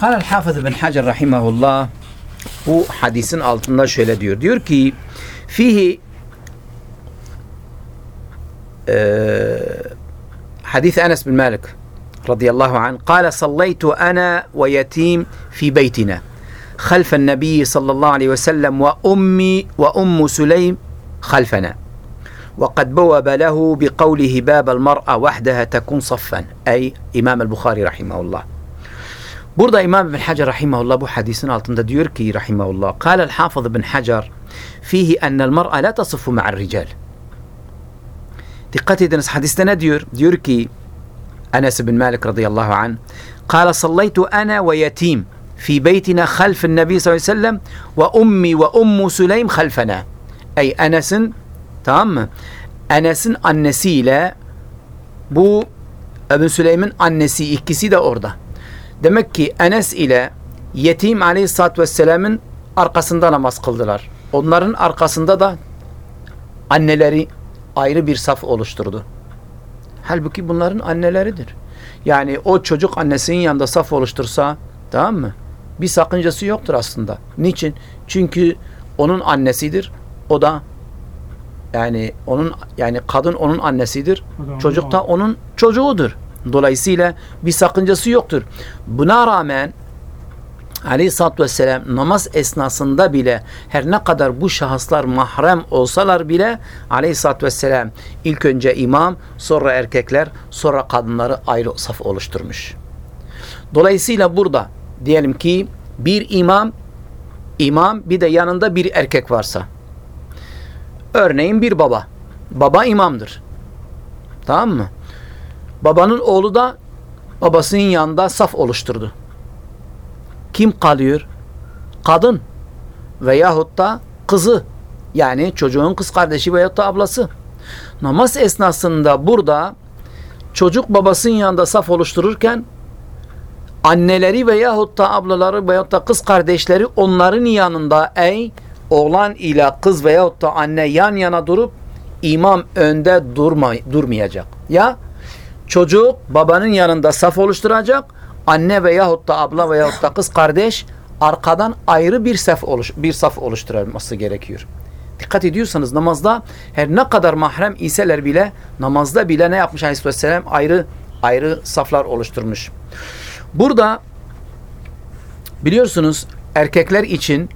Kal Hafız bin Hacer rahimahullah bu hadisin altında şöyle diyor. Diyor ki fihi e, hadis Enes bin Malik radıyallahu anh قال صليت أنا ويتيم في بيتنا خلف النبي صلى الله عليه وسلم وأمي وأم سليم خلفنا وقد بوب له بقوله باب المرأة وحدها تكون صفا أي إمام البخاري رحمه الله Burada İmam bin Hacer rahimahullah bu hadisin altında diyor ki rahimahullah قال الحافظ بن حجر فيه أن المرأة لا تصف مع الرجال Dikkat ediniz hadiste ne diyor? Diyor ki Enes bin Malik radıyallahu anh قال صليت أنا ويتيم في بيتنا خلف النبي صلى الله عليه وسلم وأمي وأم سليم خلفنا Ey Enes'in tamam mı? Enes'in annesiyle bu Ebu Süleym'in annesi ikisi de orada. Demek ki Enes ile yetim aleyhissalatü vesselam'ın arkasında namaz kıldılar. Onların arkasında da anneleri ayrı bir saf oluşturdu. Halbuki bunların anneleridir. Yani o çocuk annesinin yanında saf oluştursa tamam mı? Bir sakıncası yoktur aslında. Niçin? Çünkü onun annesidir. O da yani onun yani kadın onun annesidir. Çocuk da onun çocuğudur. Dolayısıyla bir sakıncası yoktur. Buna rağmen Aleyhisselatü Vesselam namaz esnasında bile her ne kadar bu şahıslar mahrem olsalar bile Aleyhisselatü Vesselam ilk önce imam sonra erkekler sonra kadınları ayrı saf oluşturmuş. Dolayısıyla burada diyelim ki bir imam imam bir de yanında bir erkek varsa örneğin bir baba baba imamdır. Tamam mı? Babanın oğlu da babasının yanında saf oluşturdu. Kim kalıyor? Kadın veyahut da kızı yani çocuğun kız kardeşi veyahut da ablası. Namaz esnasında burada çocuk babasının yanında saf oluştururken anneleri veyahut da ablaları veyahut da kız kardeşleri onların yanında ey oğlan ile kız veyahut da anne yan yana durup imam önde durma, durmayacak. Ya çocuk babanın yanında saf oluşturacak. Anne veyahut da abla veyahut da kız kardeş arkadan ayrı bir saf oluş bir saf oluşturulması gerekiyor. Dikkat ediyorsanız namazda her ne kadar mahrem iseler bile namazda bile ne yapmış Aleyhisselam ayrı ayrı saflar oluşturmuş. Burada biliyorsunuz erkekler için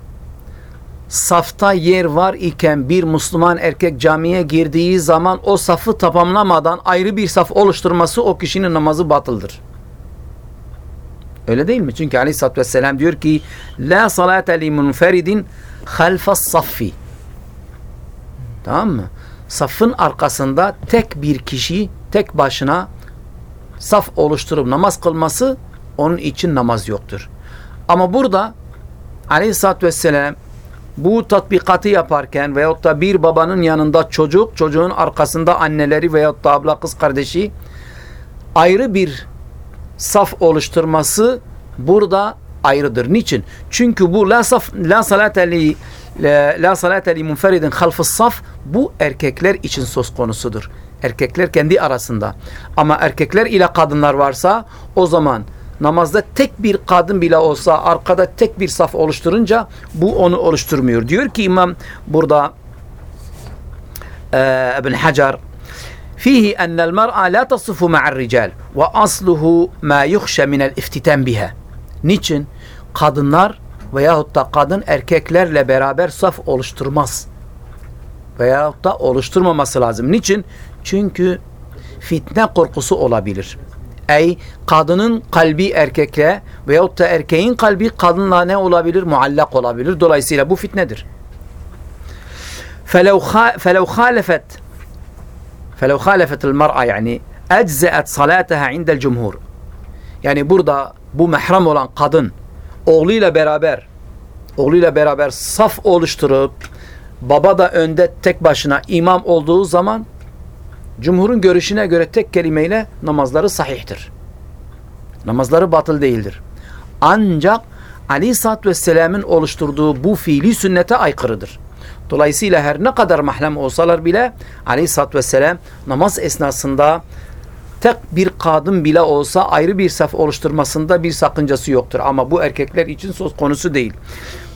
safta yer var iken bir Müslüman erkek camiye girdiği zaman o safı tamamlamadan ayrı bir saf oluşturması o kişinin namazı batıldır. Öyle değil mi? Çünkü aleyhissalatü vesselam diyor ki La salate li munferidin halfas saffi Tamam mı? Safın arkasında tek bir kişi tek başına saf oluşturup namaz kılması onun için namaz yoktur. Ama burada aleyhissalatü vesselam bu tatbikatı yaparken veyahut da bir babanın yanında çocuk, çocuğun arkasında anneleri veyahut da abla kız kardeşi ayrı bir saf oluşturması burada ayrıdır. Niçin? Çünkü bu la saf la salate li la salate li munferidin halfus saf bu erkekler için söz konusudur. Erkekler kendi arasında. Ama erkekler ile kadınlar varsa o zaman namazda tek bir kadın bile olsa arkada tek bir saf oluşturunca bu onu oluşturmuyor. Diyor ki imam burada e, İbn Hacer فيه أن المرأة لا تصف مع الرجال وأصله ما يخشى من الافتتان بها Niçin? Kadınlar veyahut da kadın erkeklerle beraber saf oluşturmaz. Veyahut da oluşturmaması lazım. Niçin? Çünkü fitne korkusu olabilir. Ey kadının kalbi erkekle veyahut da erkeğin kalbi kadınla ne olabilir? Muallak olabilir. Dolayısıyla bu fitnedir. فلو خالفت فلو خالفت المرأة yani eczet salataha indel cumhur. Yani burada bu mehrem olan kadın oğluyla beraber oğluyla beraber saf oluşturup baba da önde tek başına imam olduğu zaman cumhurun görüşüne göre tek kelimeyle namazları sahihtir. Namazları batıl değildir. Ancak Ali Satt ve Selam'ın oluşturduğu bu fiili sünnete aykırıdır. Dolayısıyla her ne kadar mahrem olsalar bile Aleyhisselatü Vesselam namaz esnasında tek bir kadın bile olsa ayrı bir saf oluşturmasında bir sakıncası yoktur. Ama bu erkekler için söz konusu değil.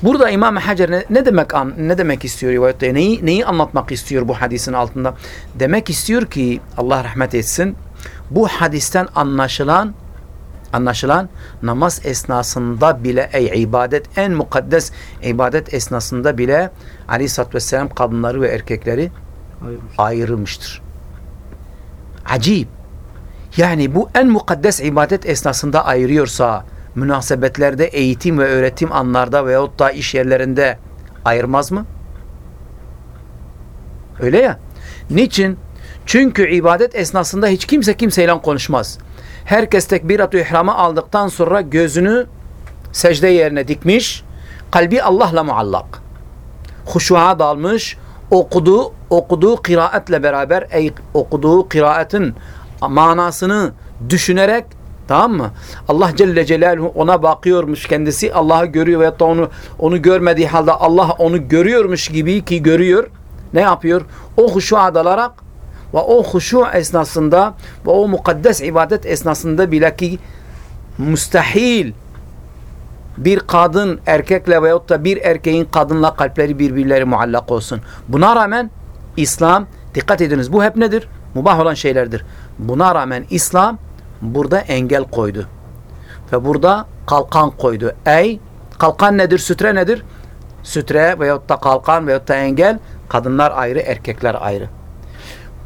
Burada İmam Hacer ne, ne demek an, ne demek istiyor rivayette? Neyi neyi anlatmak istiyor bu hadisin altında? Demek istiyor ki Allah rahmet etsin. Bu hadisten anlaşılan anlaşılan namaz esnasında bile ey ibadet en mukaddes ibadet esnasında bile Aleyhisselatü Vesselam kadınları ve erkekleri ayrılmıştır. Acip. Yani bu en mukaddes ibadet esnasında ayırıyorsa münasebetlerde, eğitim ve öğretim anlarda veyahut da iş yerlerinde ayırmaz mı? Öyle ya. Niçin? Çünkü ibadet esnasında hiç kimse kimseyle konuşmaz. Herkes tekbirat-ı ihramı aldıktan sonra gözünü secde yerine dikmiş, kalbi Allah'la muallak. Huşuğa dalmış, okuduğu, okuduğu kıraatle beraber ey, okuduğu kıraatin manasını düşünerek tamam mı? Allah Celle Celaluhu ona bakıyormuş kendisi Allah'ı görüyor veyahut da onu, onu görmediği halde Allah onu görüyormuş gibi ki görüyor. Ne yapıyor? O huşuğa dalarak ve o huşu esnasında ve o mukaddes ibadet esnasında bile ki müstahil bir kadın erkekle veyahut da bir erkeğin kadınla kalpleri birbirleri muallak olsun. Buna rağmen İslam dikkat ediniz bu hep nedir? Mubah olan şeylerdir. Buna rağmen İslam burada engel koydu. Ve burada kalkan koydu. Ey kalkan nedir? Sütre nedir? Sütre veyahut da kalkan veyahut da engel kadınlar ayrı erkekler ayrı.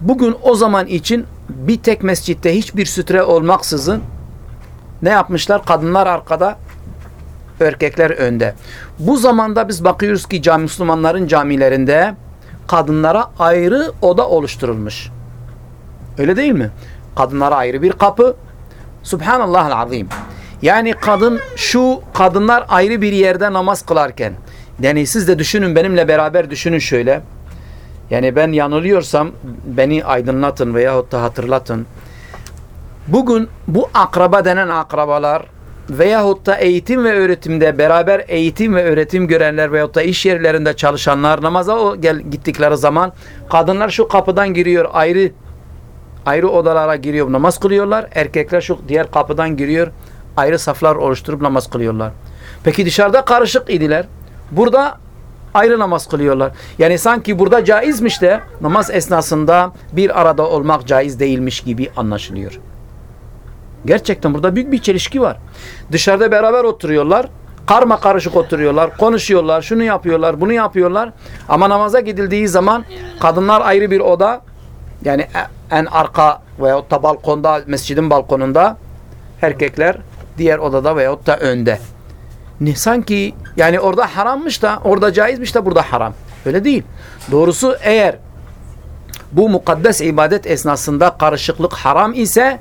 Bugün o zaman için bir tek mescitte hiçbir sütre olmaksızın ne yapmışlar? Kadınlar arkada, erkekler önde. Bu zamanda biz bakıyoruz ki cami, Müslümanların camilerinde kadınlara ayrı oda oluşturulmuş. Öyle değil mi? Kadınlara ayrı bir kapı. Subhanallah azim. Yani kadın şu kadınlar ayrı bir yerde namaz kılarken yani siz de düşünün benimle beraber düşünün şöyle. Yani ben yanılıyorsam beni aydınlatın veyahut da hatırlatın. Bugün bu akraba denen akrabalar veyahut da eğitim ve öğretimde beraber eğitim ve öğretim görenler veyahut da iş yerlerinde çalışanlar namaza o gittikleri zaman kadınlar şu kapıdan giriyor ayrı ayrı odalara giriyor namaz kılıyorlar. Erkekler şu diğer kapıdan giriyor ayrı saflar oluşturup namaz kılıyorlar. Peki dışarıda karışık idiler. Burada ayrı namaz kılıyorlar. Yani sanki burada caizmiş de namaz esnasında bir arada olmak caiz değilmiş gibi anlaşılıyor. Gerçekten burada büyük bir çelişki var. Dışarıda beraber oturuyorlar. Karma karışık oturuyorlar. Konuşuyorlar. Şunu yapıyorlar. Bunu yapıyorlar. Ama namaza gidildiği zaman kadınlar ayrı bir oda yani en arka veyahut da balkonda mescidin balkonunda erkekler diğer odada veyahut da önde. Ne sanki yani orada harammış da orada caizmiş de burada haram. Öyle değil. Doğrusu eğer bu mukaddes ibadet esnasında karışıklık haram ise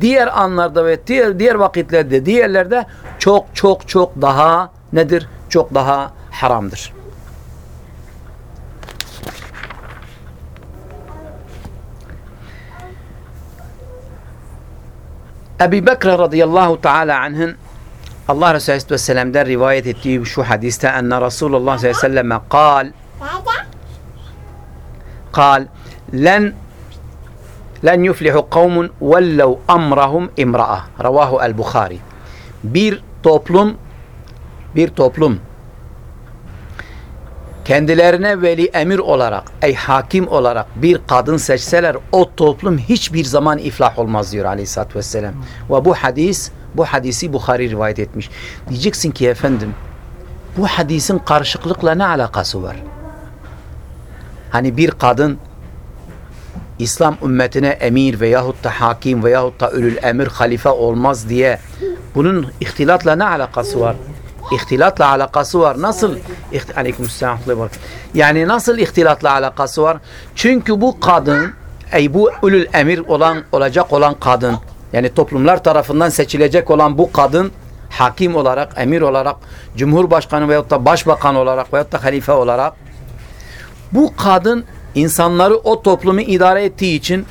diğer anlarda ve diğer, diğer vakitlerde diğerlerde çok çok çok daha nedir? Çok daha haramdır. Ebu Bekir radıyallahu teala anh'ın Allah Resulü Aleyhisselam'dan rivayet ettiği şu hadiste enne Resulullah sallallahu aleyhi ve sellem kal kal len len yuflihu kavmun vellev amrahum imra'a ravahu el-Bukhari bir toplum bir toplum kendilerine veli emir olarak ey hakim olarak bir kadın seçseler o toplum hiçbir zaman iflah olmaz diyor aleyhissalatü vesselam. Ve bu hadis bu hadisi Bukhari rivayet etmiş. Diyeceksin ki efendim bu hadisin karışıklıkla ne alakası var? Hani bir kadın İslam ümmetine emir veyahut da hakim veyahut da ülül emir halife olmaz diye bunun ihtilatla ne alakası var? İhtilatla alakası var. Nasıl? Aleykümselam. Yani nasıl ihtilatla alakası var? Çünkü bu kadın ey bu ülül emir olan olacak olan kadın yani toplumlar tarafından seçilecek olan bu kadın hakim olarak, emir olarak, cumhurbaşkanı veyahut da başbakan olarak veyahut da halife olarak bu kadın insanları o toplumu idare ettiği için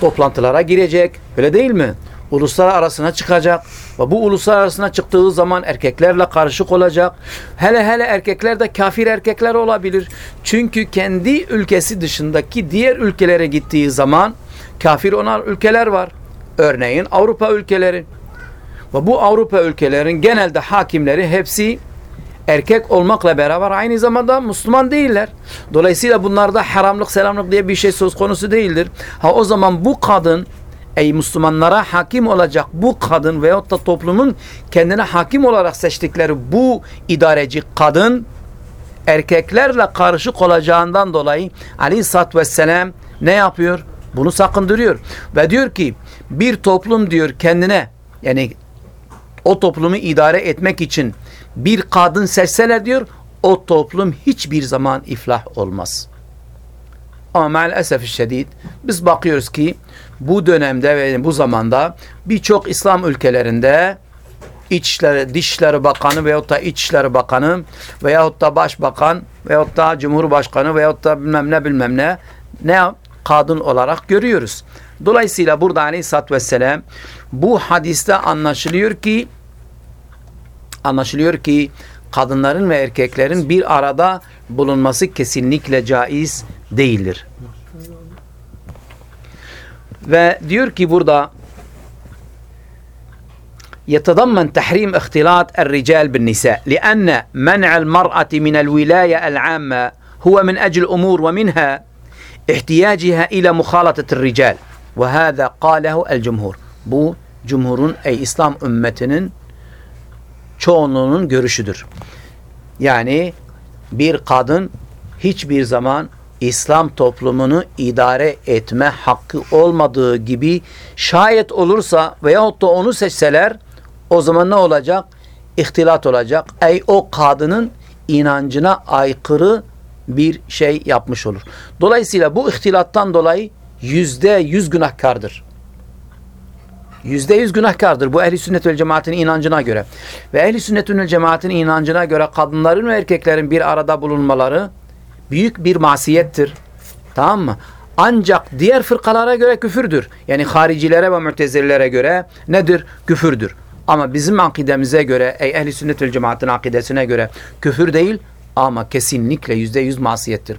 toplantılara girecek. Öyle değil mi? Uluslar arasına çıkacak. Ve bu uluslar arasına çıktığı zaman erkeklerle karışık olacak. Hele hele erkekler de kafir erkekler olabilir. Çünkü kendi ülkesi dışındaki diğer ülkelere gittiği zaman kafir olan ülkeler var. Örneğin Avrupa ülkeleri. Ve bu Avrupa ülkelerin genelde hakimleri hepsi erkek olmakla beraber aynı zamanda Müslüman değiller. Dolayısıyla bunlarda haramlık selamlık diye bir şey söz konusu değildir. Ha o zaman bu kadın ey Müslümanlara hakim olacak bu kadın veyahut da toplumun kendine hakim olarak seçtikleri bu idareci kadın erkeklerle karışık olacağından dolayı aleyhissalatü vesselam ne yapıyor? Bunu sakındırıyor. Ve diyor ki bir toplum diyor kendine yani o toplumu idare etmek için bir kadın seçseler diyor o toplum hiçbir zaman iflah olmaz. Ama maalesef şiddet biz bakıyoruz ki bu dönemde ve bu zamanda birçok İslam ülkelerinde İçişleri, Dışişleri Bakanı veyahut da İçişleri Bakanı veyahut da Başbakan veyahut da Cumhurbaşkanı veyahut da bilmem ne bilmem ne ne kadın olarak görüyoruz. Dolayısıyla burada aleyhissalatü vesselam bu hadiste anlaşılıyor ki anlaşılıyor ki kadınların ve erkeklerin bir arada bulunması kesinlikle caiz değildir. Ve diyor ki burada يتضمن تحريم اختلاط الرجال بالنساء لأن منع المرأة من الولاية العامة هو من أجل أمور ومنها احتياجها إلى مخالطة الرجال وهذا قاله الجمهور bu cumhurun ey İslam ümmetinin çoğunluğunun görüşüdür. Yani bir kadın hiçbir zaman İslam toplumunu idare etme hakkı olmadığı gibi şayet olursa veyahut da onu seçseler o zaman ne olacak? İhtilat olacak. Ey o kadının inancına aykırı bir şey yapmış olur. Dolayısıyla bu ihtilattan dolayı yüzde yüz günahkardır. Yüzde yüz günahkardır. Bu ehli sünnet vel cemaatin inancına göre. Ve ehli sünnet vel cemaatin inancına göre kadınların ve erkeklerin bir arada bulunmaları büyük bir masiyettir. Tamam mı? Ancak diğer fırkalara göre küfürdür. Yani haricilere ve mütezilere göre nedir? Küfürdür. Ama bizim akidemize göre, ey ehli sünnet vel cemaatin akidesine göre küfür değil ama kesinlikle yüzde yüz masiyettir.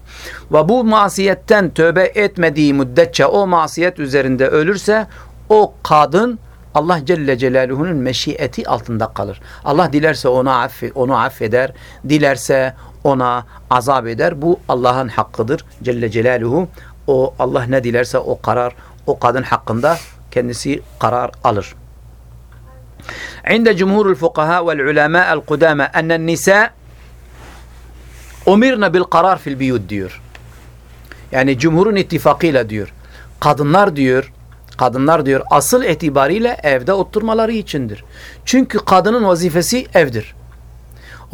Ve bu masiyetten tövbe etmediği müddetçe o masiyet üzerinde ölürse o kadın Allah Celle Celaluhu'nun meşiyeti altında kalır. Allah dilerse ona affe, onu affeder, dilerse ona azap eder. Bu Allah'ın hakkıdır. Celle Celaluhu. O Allah ne dilerse o karar. O kadın hakkında kendisi karar alır. İnde cumhurul fukaha vel ulema el kudame ennen nisa umirna bil karar fil biyud diyor. Yani cumhurun ittifakıyla diyor. Kadınlar diyor Kadınlar diyor asıl itibariyle evde oturmaları içindir. Çünkü kadının vazifesi evdir.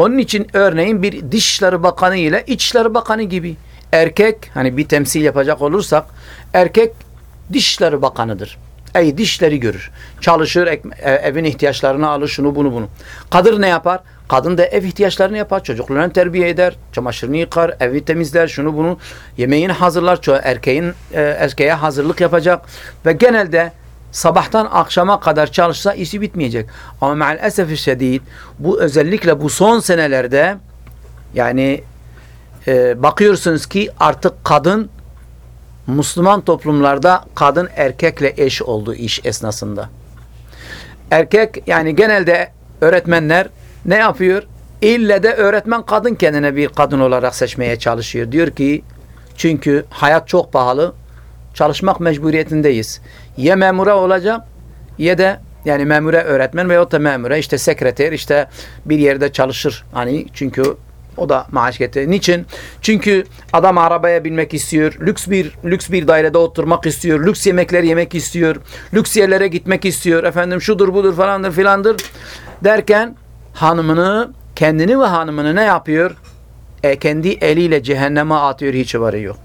Onun için örneğin bir Dışişleri Bakanı ile İçişleri Bakanı gibi erkek hani bir temsil yapacak olursak erkek Dışişleri Bakanıdır. Ey dişleri görür. Çalışır, e, evin ihtiyaçlarını alır, şunu bunu bunu. Kadın ne yapar? Kadın da ev ihtiyaçlarını yapar. Çocuklarını terbiye eder, çamaşırını yıkar, evi temizler, şunu bunu. Yemeğini hazırlar. Erkeğin e, erkeğe hazırlık yapacak. Ve genelde sabahtan akşama kadar çalışsa işi bitmeyecek. Ama maalesef şiddet bu özellikle bu son senelerde yani e, bakıyorsunuz ki artık kadın Müslüman toplumlarda kadın erkekle eş olduğu iş esnasında. Erkek yani genelde öğretmenler ne yapıyor? İlle de öğretmen kadın kendine bir kadın olarak seçmeye çalışıyor. Diyor ki çünkü hayat çok pahalı. Çalışmak mecburiyetindeyiz. Ya memura olacak ya da yani memure öğretmen veyahut da memure işte sekreter işte bir yerde çalışır. Hani çünkü o da maaş getirir. Niçin? Çünkü adam arabaya binmek istiyor. Lüks bir lüks bir dairede oturmak istiyor. Lüks yemekler yemek istiyor. Lüks yerlere gitmek istiyor. Efendim şudur budur falandır filandır derken hanımını kendini ve hanımını ne yapıyor? E, kendi eliyle cehenneme atıyor hiç varı yok.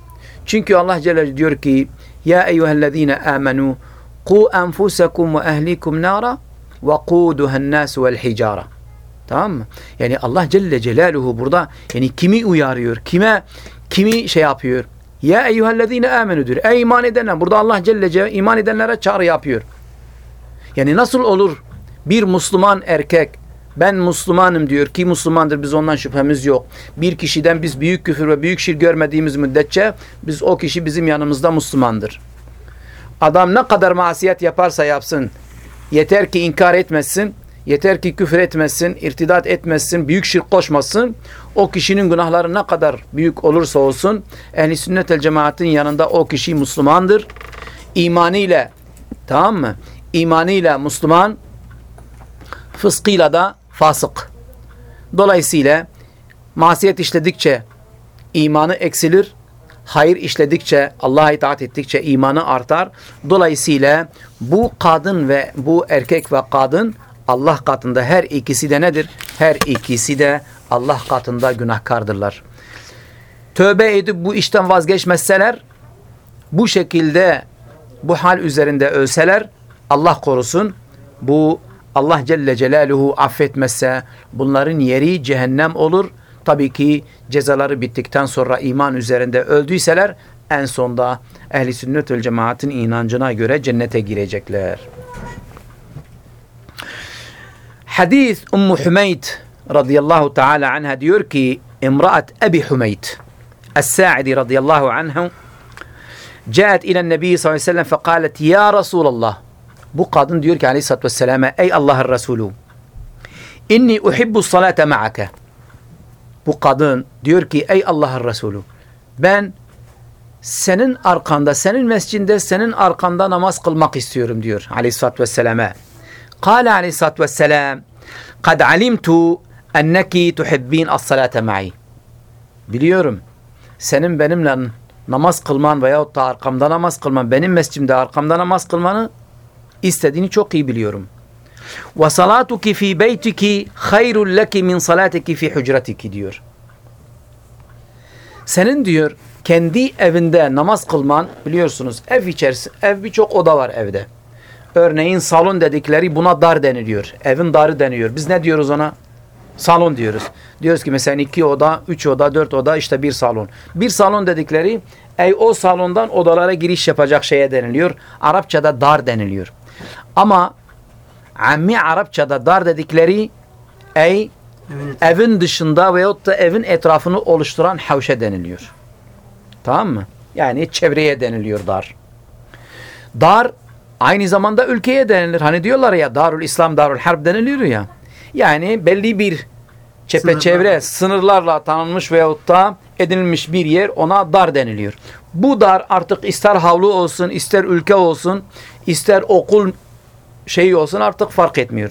Çünkü Allah Celle diyor ki Ya eyyühellezine amenu ku enfusakum ve ehlikum nara ve kuduhen nas vel hicara. Tamam mı? Yani Allah Celle Celaluhu burada yani kimi uyarıyor? Kime kimi şey yapıyor? Ya eyyühellezine amenu diyor. Ey iman edenler. Burada Allah Celle Celaluhu iman edenlere çağrı yapıyor. Yani nasıl olur bir Müslüman erkek ben Müslümanım diyor ki Müslümandır biz ondan şüphemiz yok. Bir kişiden biz büyük küfür ve büyük şirk görmediğimiz müddetçe biz o kişi bizim yanımızda Müslümandır. Adam ne kadar masiyet yaparsa yapsın. Yeter ki inkar etmesin. Yeter ki küfür etmesin, irtidat etmesin, büyük şirk koşmasın. O kişinin günahları ne kadar büyük olursa olsun ehli sünnet el cemaatin yanında o kişi Müslümandır. İmanıyla tamam mı? İmanıyla Müslüman, fıskıyla da fasık. Dolayısıyla masiyet işledikçe imanı eksilir. Hayır işledikçe, Allah'a itaat ettikçe imanı artar. Dolayısıyla bu kadın ve bu erkek ve kadın Allah katında her ikisi de nedir? Her ikisi de Allah katında günahkardırlar. Tövbe edip bu işten vazgeçmezseler, bu şekilde bu hal üzerinde ölseler, Allah korusun, bu Allah Celle Celaluhu affetmezse bunların yeri cehennem olur. Tabii ki cezaları bittikten sonra iman üzerinde öldüyseler en sonda ehli sünnet ve cemaatin inancına göre cennete girecekler. Hadis Ummu Hümeyt radıyallahu teala anha diyor ki imraat Ebi Hümeyt Es-Sa'idi radıyallahu anhu جاءت إلى النبي صلى الله عليه وسلم فقالت يا رسول الله bu kadın diyor ki aleyhissalatü vesselam'a ey Allah'ın Resulü inni uhibbu salate ma'ake. Bu kadın diyor ki ey Allah'ın Resulü ben senin arkanda senin mescinde senin arkanda namaz kılmak istiyorum diyor aleyhissalatü vesselam'a kâle aleyhissalatü vesselam kad alimtu enneki tuhibbin as-salate ma'i. Biliyorum senin benimle namaz kılman veyahut da arkamda namaz kılman benim mescidimde arkamda namaz kılmanı istediğini çok iyi biliyorum. Ve salatuki fi beytiki hayrul leki min salatiki fi hücretiki diyor. Senin diyor kendi evinde namaz kılman biliyorsunuz ev içerisinde ev birçok oda var evde. Örneğin salon dedikleri buna dar deniliyor. Evin darı deniyor. Biz ne diyoruz ona? Salon diyoruz. Diyoruz ki mesela iki oda, üç oda, dört oda işte bir salon. Bir salon dedikleri ey o salondan odalara giriş yapacak şeye deniliyor. Arapçada dar deniliyor. Ama ammi Arapçada dar dedikleri ey evet. evin dışında veyahut da evin etrafını oluşturan havşe deniliyor. Tamam mı? Yani çevreye deniliyor dar. Dar aynı zamanda ülkeye denilir. Hani diyorlar ya Darul İslam, Darul Harp deniliyor ya. Yani belli bir çepeçevre sınırlarla tanınmış veyahut da edinilmiş bir yer ona dar deniliyor. Bu dar artık ister havlu olsun, ister ülke olsun, ister okul şeyi olsun artık fark etmiyor.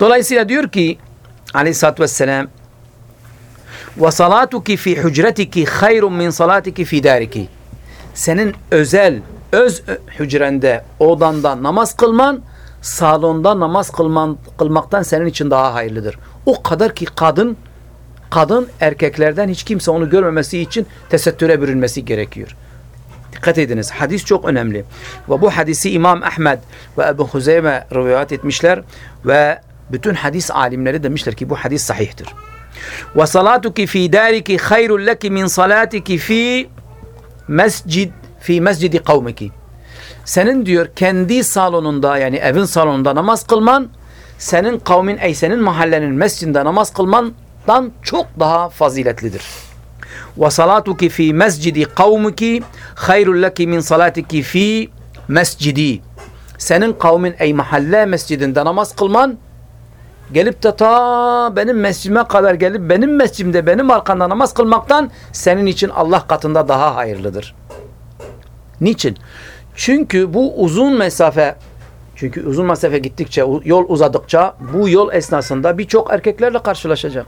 Dolayısıyla diyor ki aleyhissalatü vesselam ve salatuki fi hücretiki hayrun min salatiki fi dariki senin özel öz hücrende odanda namaz kılman salonda namaz kılman, kılmaktan senin için daha hayırlıdır. O kadar ki kadın kadın erkeklerden hiç kimse onu görmemesi için tesettüre bürünmesi gerekiyor. Dikkat ediniz. Hadis çok önemli. Ve bu hadisi İmam Ahmed ve Ebu Huzeyme rivayet etmişler ve bütün hadis alimleri demişler ki bu hadis sahihtir. Ve salatuki fi dariki hayrun leki min salatiki fi mescid fi mescidi kavmiki. Senin diyor kendi salonunda yani evin salonunda namaz kılman senin kavmin ey senin mahallenin mescidinde namaz kılmandan çok daha faziletlidir. Ve salatuki fi mescidi kavmiki hayrul leki min salatiki fi mescidi. Senin kavmin ey mahalle mescidinde namaz kılman gelip de ta benim mescidime kadar gelip benim mescidimde benim arkamda namaz kılmaktan senin için Allah katında daha hayırlıdır. Niçin? Çünkü bu uzun mesafe çünkü uzun mesafe gittikçe yol uzadıkça bu yol esnasında birçok erkeklerle karşılaşacak.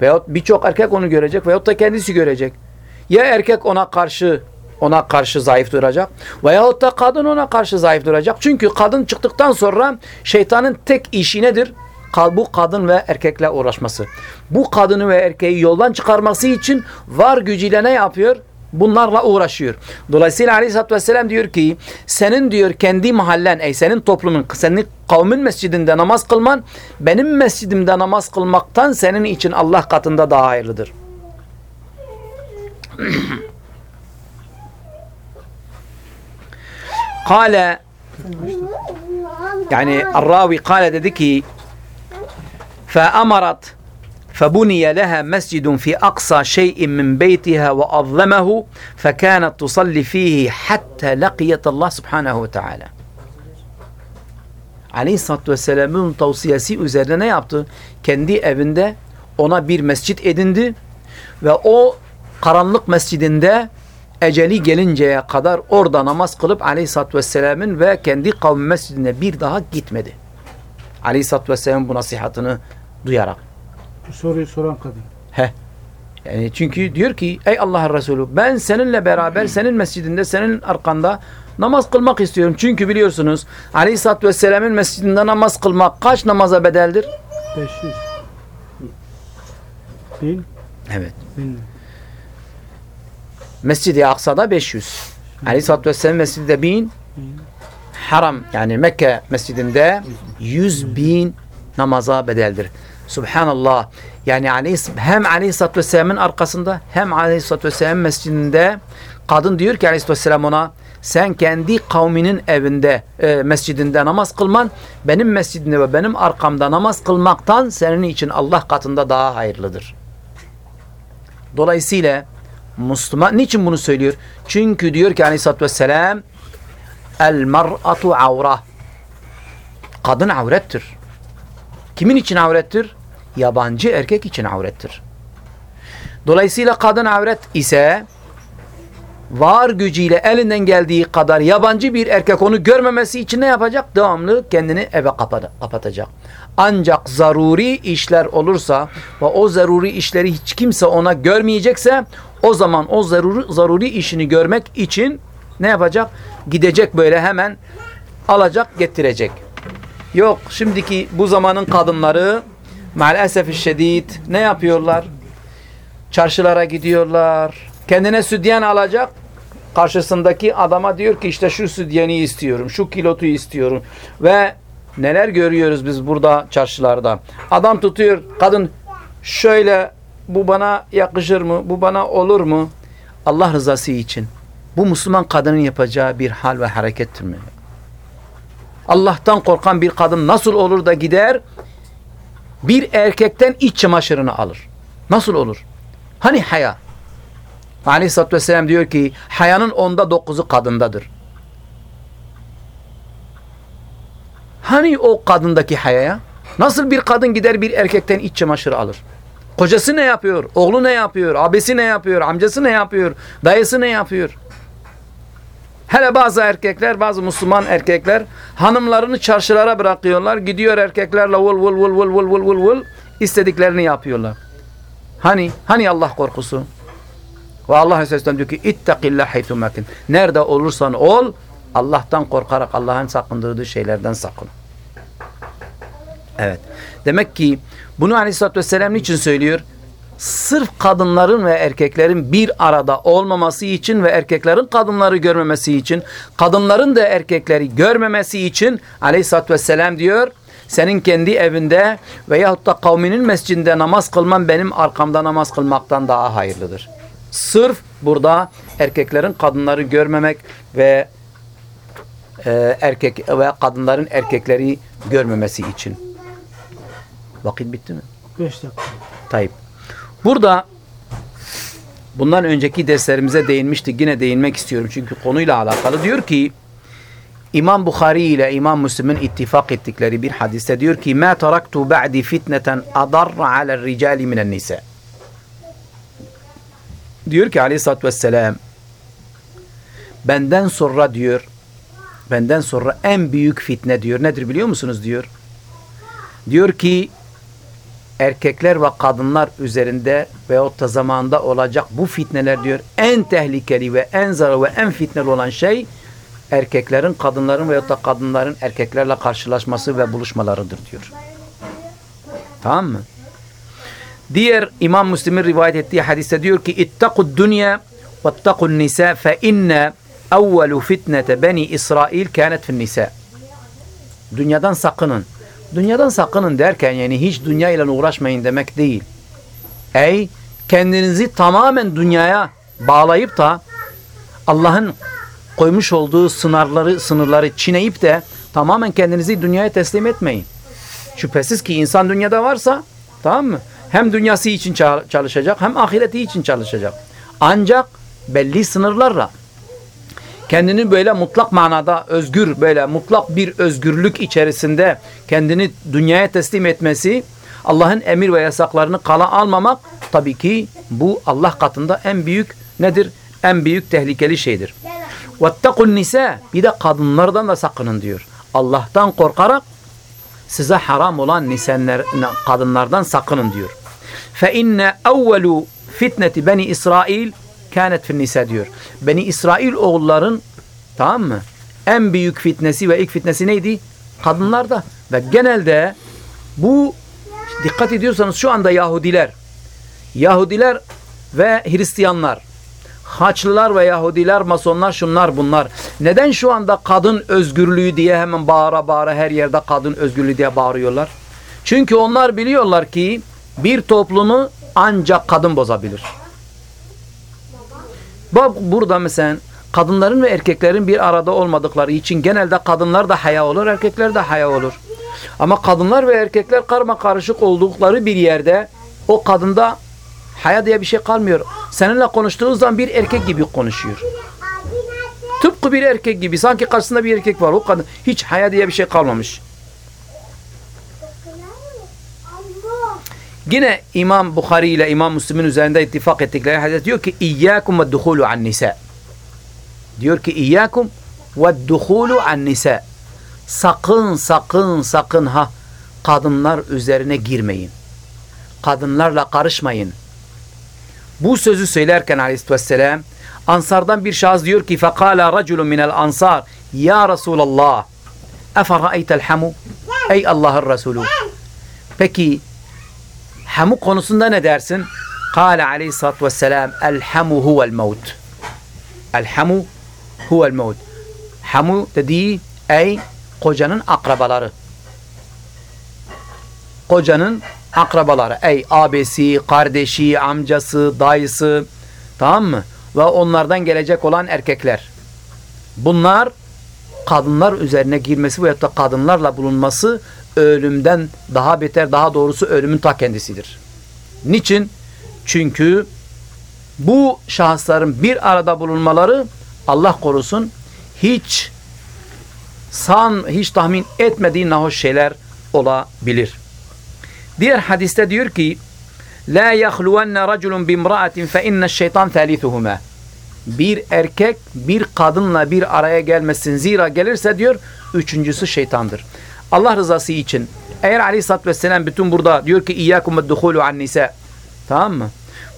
Veyahut birçok erkek onu görecek veyahut da kendisi görecek. Ya erkek ona karşı ona karşı zayıf duracak veyahut da kadın ona karşı zayıf duracak. Çünkü kadın çıktıktan sonra şeytanın tek işi nedir? Bu kadın ve erkekle uğraşması. Bu kadını ve erkeği yoldan çıkarması için var gücüyle ne yapıyor? Bunlarla uğraşıyor. Dolayısıyla aleyhissalatü vesselam diyor ki senin diyor kendi mahallen ey senin toplumun senin kavmin mescidinde namaz kılman benim mescidimde namaz kılmaktan senin için Allah katında daha hayırlıdır. Kale yani Arravi kale dedi ki fe amarat فبني لها مسجد في أقصى شيء من بيتها وأظلمه فكانت تصلي فيه حتى لقيت الله سبحانه وتعالى Aleyhisselatü Vesselam'ın tavsiyesi üzerine ne yaptı? Kendi evinde ona bir mescit edindi ve o karanlık mescidinde eceli gelinceye kadar orada namaz kılıp Aleyhisselatü Vesselam'ın ve kendi kavmi mescidine bir daha gitmedi. Aleyhisselatü Vesselam bu nasihatını duyarak. Bu soruyu soran kadın. He. Yani çünkü diyor ki ey Allah'ın Resulü ben seninle beraber senin mescidinde senin arkanda namaz kılmak istiyorum. Çünkü biliyorsunuz Aleyhisselatü Vesselam'ın mescidinde namaz kılmak kaç namaza bedeldir? 500. 1000. Evet. 1000. Mescid-i Aksa'da 500. Aleyhisselatü Vesselam mescidinde 1000. Haram yani Mekke mescidinde 100 bin namaza bedeldir. Subhanallah. Yani hem Aleyhisselatü Vesselam'ın arkasında hem Aleyhisselatü Vesselam mescidinde kadın diyor ki Aleyhisselatü Vesselam ona sen kendi kavminin evinde e, mescidinde namaz kılman benim mescidimde ve benim arkamda namaz kılmaktan senin için Allah katında daha hayırlıdır. Dolayısıyla Müslüman niçin bunu söylüyor? Çünkü diyor ki Aleyhisselatü Vesselam El mar'atu avra. Kadın avrettir. Kimin için avrettir? Yabancı erkek için avrettir. Dolayısıyla kadın avret ise var gücüyle elinden geldiği kadar yabancı bir erkek onu görmemesi için ne yapacak? Devamlı kendini eve kapatacak. Ancak zaruri işler olursa ve o zaruri işleri hiç kimse ona görmeyecekse o zaman o zaruri, zaruri işini görmek için ne yapacak? Gidecek böyle hemen alacak getirecek. Yok şimdiki bu zamanın kadınları maalesef şiddet ne yapıyorlar? Çarşılara gidiyorlar. Kendine südyen alacak. Karşısındaki adama diyor ki işte şu südyeni istiyorum. Şu kilotu istiyorum. Ve neler görüyoruz biz burada çarşılarda. Adam tutuyor kadın şöyle bu bana yakışır mı? Bu bana olur mu? Allah rızası için. Bu Müslüman kadının yapacağı bir hal ve harekettir mi? Allah'tan korkan bir kadın nasıl olur da gider bir erkekten iç çamaşırını alır? Nasıl olur? Hani haya? Aleyhisselatü Vesselam diyor ki hayanın onda dokuzu kadındadır. Hani o kadındaki hayaya? Nasıl bir kadın gider bir erkekten iç çamaşırı alır? Kocası ne yapıyor? Oğlu ne yapıyor? Abisi ne yapıyor? Amcası ne yapıyor? Dayısı ne yapıyor? Hele bazı erkekler, bazı Müslüman erkekler hanımlarını çarşılara bırakıyorlar. Gidiyor erkeklerle vul vul vul vul vul vul vul vul istediklerini yapıyorlar. Hani hani Allah korkusu? Ve Allah Aleyhisselam diyor ki ittakillah haythumakin. Nerede olursan ol Allah'tan korkarak Allah'ın sakındırdığı şeylerden sakın. Evet. Demek ki bunu Aleyhisselatü Vesselam niçin söylüyor? Sırf kadınların ve erkeklerin bir arada olmaması için ve erkeklerin kadınları görmemesi için, kadınların da erkekleri görmemesi için Aleyhisselatü Vesselam diyor, senin kendi evinde veyahut da kavminin mescidinde namaz kılman benim arkamda namaz kılmaktan daha hayırlıdır. Sırf burada erkeklerin kadınları görmemek ve e, erkek ve kadınların erkekleri görmemesi için. Vakit bitti mi? 5 dakika. Tayyip. Burada bundan önceki derslerimize değinmiştik. Yine değinmek istiyorum çünkü konuyla alakalı. Diyor ki İmam Bukhari ile İmam Müslim'in ittifak ettikleri bir hadiste diyor ki مَا تَرَكْتُ بَعْدِ فِتْنَةً أَضَرَّ عَلَى الرِّجَالِ مِنَ النِّسَى Diyor ki aleyhissalatü vesselam benden sonra diyor benden sonra en büyük fitne diyor. Nedir biliyor musunuz diyor. Diyor ki erkekler ve kadınlar üzerinde veyahut da zamanda olacak bu fitneler diyor en tehlikeli ve en zararlı ve en fitneli olan şey erkeklerin kadınların veyahut da kadınların erkeklerle karşılaşması ve buluşmalarıdır diyor. Tamam mı? Diğer İmam Müslim'in rivayet ettiği hadiste diyor ki ittakud dünya vettakun nisa fe inne evvelu fitnete beni İsrail kânet fin nisa. Dünyadan sakının. Dünyadan sakının derken yani hiç dünya ile uğraşmayın demek değil. Ey kendinizi tamamen dünyaya bağlayıp da Allah'ın koymuş olduğu sınırları sınırları çiğneyip de tamamen kendinizi dünyaya teslim etmeyin. Şüphesiz ki insan dünyada varsa tamam mı? Hem dünyası için ça- çalışacak hem ahireti için çalışacak. Ancak belli sınırlarla kendini böyle mutlak manada özgür böyle mutlak bir özgürlük içerisinde kendini dünyaya teslim etmesi Allah'ın emir ve yasaklarını kala almamak tabii ki bu Allah katında en büyük nedir? En büyük tehlikeli şeydir. وَاتَّقُوا nisa Bir de kadınlardan da sakının diyor. Allah'tan korkarak size haram olan nisenler, kadınlardan sakının diyor. فَاِنَّ اَوَّلُ fitneti Beni İsrail kânet fin nisa diyor. Beni İsrail oğulların tamam mı? En büyük fitnesi ve ilk fitnesi neydi? Kadınlarda. Ve genelde bu dikkat ediyorsanız şu anda Yahudiler Yahudiler ve Hristiyanlar Haçlılar ve Yahudiler, Masonlar, şunlar bunlar. Neden şu anda kadın özgürlüğü diye hemen bağıra bağıra her yerde kadın özgürlüğü diye bağırıyorlar? Çünkü onlar biliyorlar ki bir toplumu ancak kadın bozabilir. Bak burada mesela kadınların ve erkeklerin bir arada olmadıkları için genelde kadınlar da haya olur, erkekler de haya olur. Ama kadınlar ve erkekler karma karışık oldukları bir yerde o kadında haya diye bir şey kalmıyor. Seninle konuştuğu zaman bir erkek gibi konuşuyor. Tıpkı bir erkek gibi. Sanki karşısında bir erkek var. O kadın hiç haya diye bir şey kalmamış. Yine İmam Bukhari ile İmam Müslim'in üzerinde ittifak ettikleri hadis diyor ki İyyâkum ve duhulu an nisa. Diyor ki İyyâkum ve duhulu an nisa. Sakın sakın sakın ha kadınlar üzerine girmeyin. Kadınlarla karışmayın. Bu sözü söylerken aleyhissalatü vesselam Ansardan bir şahıs diyor ki فَقَالَ رَجُلٌ مِنَ الْاَنْصَارِ Ya Resulallah اَفَرَأَيْتَ الْحَمُ Ey Allah'ın Resulü Peki hamu konusunda ne dersin? Kale aleyhissalatü vesselam El-hamu huvel mevt El-hamu huvel mevt Hamu dediği ey kocanın akrabaları. Kocanın akrabaları. Ey abisi, kardeşi, amcası, dayısı tamam mı? Ve onlardan gelecek olan erkekler. Bunlar kadınlar üzerine girmesi veyahut da kadınlarla bulunması ölümden daha beter, daha doğrusu ölümün ta kendisidir. Niçin? Çünkü bu şahısların bir arada bulunmaları Allah korusun hiç san, hiç tahmin etmediği nahoş şeyler olabilir. Diğer hadiste diyor ki La yahluvanna raculun bimra'atin fe inne şeytan thalithuhuma. Bir erkek bir kadınla bir araya gelmesin. Zira gelirse diyor üçüncüsü şeytandır. Allah rızası için eğer aleyhissalatü vesselam bütün burada diyor ki İyyâkum ve duhulu an nisa. Tamam mı?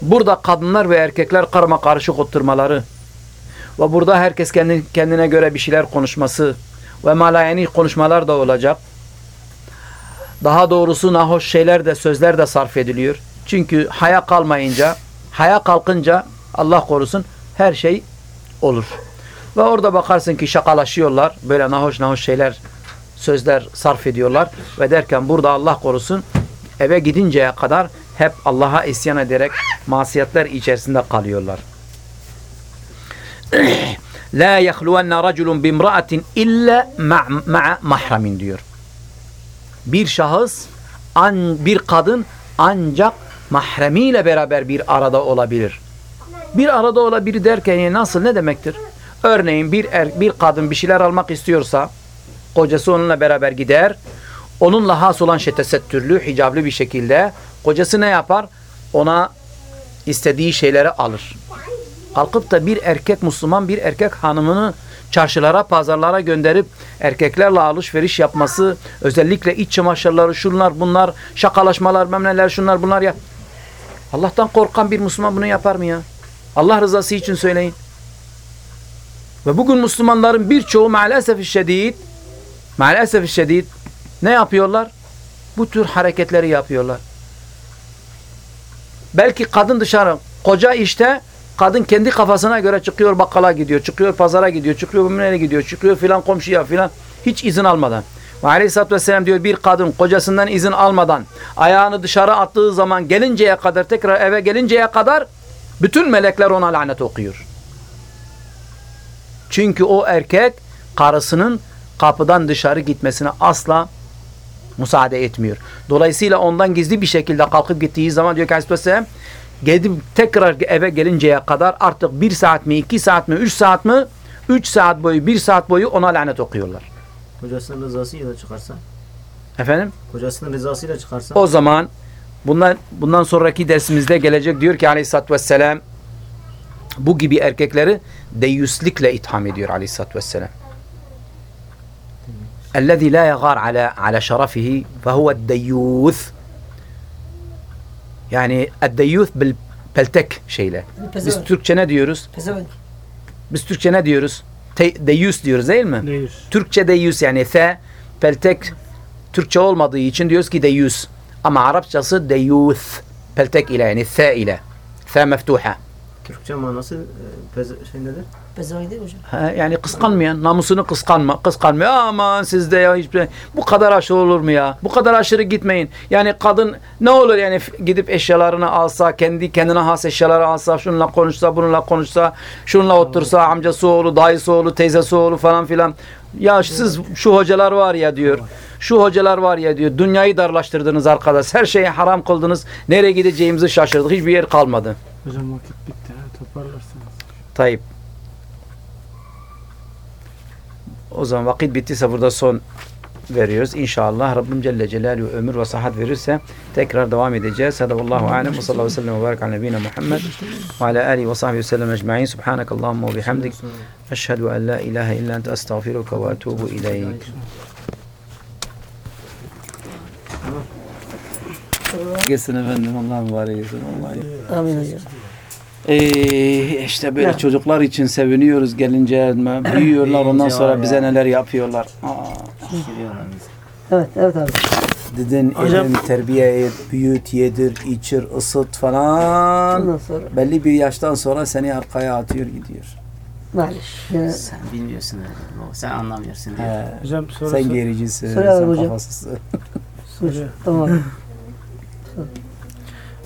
Burada kadınlar ve erkekler karma karışık oturmaları ve burada herkes kendi, kendine göre bir şeyler konuşması ve malayani konuşmalar da olacak. Daha doğrusu nahoş şeyler de sözler de sarf ediliyor. Çünkü haya kalmayınca, haya kalkınca Allah korusun her şey olur. Ve orada bakarsın ki şakalaşıyorlar. Böyle nahoş nahoş şeyler, sözler sarf ediyorlar. Ve derken burada Allah korusun eve gidinceye kadar hep Allah'a isyan ederek masiyetler içerisinde kalıyorlar. La yahluvanna raculun bimra'atin illa ma'a mahramin diyor. Bir şahıs, an, bir kadın ancak mahremiyle beraber bir arada olabilir. Bir arada olabilir derken nasıl ne demektir? Örneğin bir er, bir kadın bir şeyler almak istiyorsa kocası onunla beraber gider. Onunla has olan şey tesettürlü, hicablı bir şekilde kocası ne yapar? Ona istediği şeyleri alır. Kalkıp da bir erkek Müslüman bir erkek hanımını çarşılara, pazarlara gönderip erkeklerle alışveriş yapması, özellikle iç çamaşırları, şunlar, bunlar, şakalaşmalar, memneler, şunlar, bunlar ya. Allah'tan korkan bir Müslüman bunu yapar mı ya? Allah rızası için söyleyin. Ve bugün Müslümanların birçoğu maalesef şiddet maalesef şiddet ne yapıyorlar? Bu tür hareketleri yapıyorlar. Belki kadın dışarı, koca işte kadın kendi kafasına göre çıkıyor bakkala gidiyor, çıkıyor pazara gidiyor, çıkıyor nereye gidiyor, çıkıyor filan komşuya filan hiç izin almadan. Ve aleyhissalatü vesselam diyor bir kadın kocasından izin almadan ayağını dışarı attığı zaman gelinceye kadar tekrar eve gelinceye kadar bütün melekler ona lanet okuyor. Çünkü o erkek karısının kapıdan dışarı gitmesine asla Müsaade etmiyor. Dolayısıyla ondan gizli bir şekilde kalkıp gittiği zaman diyor ki Aleyhisselam gidip tekrar eve gelinceye kadar artık bir saat mi, iki saat mi, üç saat mi, üç saat boyu, bir saat boyu ona lanet okuyorlar. Kocasının rızasıyla çıkarsa, Efendim? kocasının rızasıyla çıkarsa, O zaman bundan bundan sonraki dersimizde gelecek diyor ki Aleyhisselatü Vesselam bu gibi erkekleri deyyuslikle itham ediyor Aleyhisselatü Vesselam. الذي لا يغار على على شرفه فهو الديوث yani الديوث بالبلتك şeyle. Biz Pezevenk. Türkçe ne diyoruz? Pezevenk. Biz Türkçe ne diyoruz? Te, deyyus diyoruz değil mi? Deyiz. Türkçe deyyus yani the, peltek Türkçe olmadığı için diyoruz ki deyyus. Ama Arapçası deyyuth. Peltek ile yani the ile. The meftuha. Türkçe manası e, pez, şey nedir? Pezevenk değil mi hocam? Ha, yani kıskanmayan, namusunu kıskanma, kıskanmıyor. Aman sizde ya hiçbir şey- bu kadar aşırı olur mu ya? Bu kadar aşırı gitmeyin. Yani kadın ne olur yani gidip eşyalarını alsa, kendi kendine has eşyaları alsa, şununla konuşsa, bununla konuşsa, şununla otursa, amcası oğlu, dayısı oğlu, teyzesi oğlu falan filan. Ya siz şu hocalar var ya diyor. Şu hocalar var ya diyor. Dünyayı darlaştırdınız arkadaş. Her şeyi haram kıldınız. Nereye gideceğimizi şaşırdık. Hiçbir yer kalmadı. Hocam vakit bitti. Toparlarsınız. Tayyip. O zaman vakit bittiyse burada son veriyoruz. İnşallah Rabbim Celle Celaluhu ömür ve sıhhat verirse tekrar devam edeceğiz. Sadallahu alem ve sallallahu aleyhi ve sellem ve barik ala nebine Muhammed ve ala alihi ve sahbihi ve sellem ecma'in. Subhanakallahumma ve bihamdik. Eşhedü en la ilahe illa ente estağfiruka ve etubu ileyk. Gelsin efendim. Allah mübarek etsin. Amin hocam. Ee, işte böyle Ya. çocuklar için seviniyoruz gelince büyüyorlar ondan sonra bize neler yapıyorlar. Aa, Giriyorlar bize. Evet, evet abi. dedin Hocam- evin terbiye et, büyüt, yedir, içir, ısıt falan. Ondan sonra Belli bir yaştan sonra seni arkaya atıyor gidiyor. maalesef. Sen bilmiyorsun Sen anlamıyorsun. Hocam soru sen gericisin, sen hocam. kafasızsın. suç. Hocam. Tamam.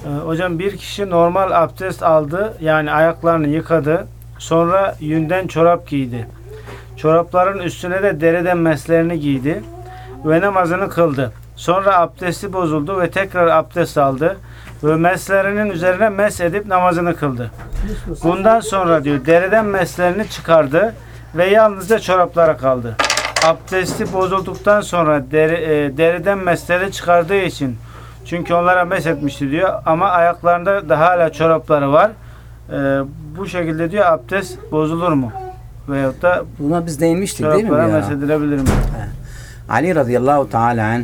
Ee, hocam bir kişi normal abdest aldı. Yani ayaklarını yıkadı. Sonra yünden çorap giydi. Çorapların üstüne de deriden meslerini giydi. Ve namazını kıldı. Sonra abdesti bozuldu ve tekrar abdest aldı. Ve meslerinin üzerine mes edip namazını kıldı. Bundan sonra diyor deriden meslerini çıkardı ve yalnızca çoraplara kaldı. Abdesti bozulduktan sonra deri, e, deriden mesleri çıkardığı için çünkü onlara mes etmişti diyor ama ayaklarında da hala çorapları var. E, bu şekilde diyor abdest bozulur mu? Veyahut da Buna biz değinmiştik değil mi çoraplara ya? mes edilebilir mi? Ali radıyallahu teala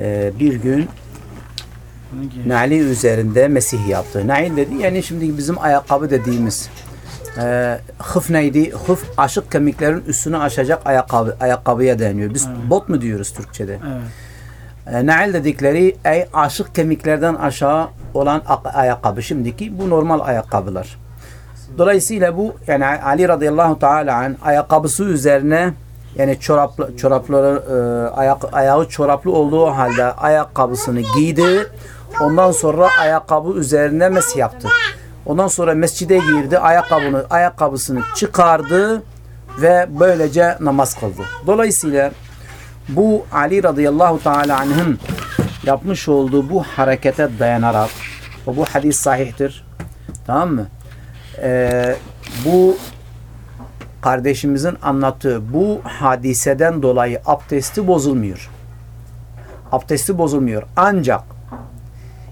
e, bir gün. Nali üzerinde mesih yaptı. Nail dedi yani şimdi bizim ayakkabı dediğimiz e, hıf neydi? Hıf aşık kemiklerin üstünü aşacak ayakkabı, ayakkabıya deniyor. Biz bot mu diyoruz Türkçe'de? Evet. E, nail dedikleri ey aşık kemiklerden aşağı olan ak- ayakkabı. Şimdiki bu normal ayakkabılar. Dolayısıyla bu yani Ali radıyallahu teala an ayakkabısı üzerine yani çoraplı çorapları e, ayak ayağı çoraplı olduğu halde ayakkabısını giydi. Ondan sonra ayakkabı üzerine mes yaptı. Ondan sonra mescide girdi. Ayakkabını ayakkabısını çıkardı ve böylece namaz kıldı. Dolayısıyla bu Ali radıyallahu teala anh'ın yapmış olduğu bu harekete dayanarak ve bu hadis sahihtir. Tamam mı? Ee, bu kardeşimizin anlattığı bu hadiseden dolayı abdesti bozulmuyor. Abdesti bozulmuyor. Ancak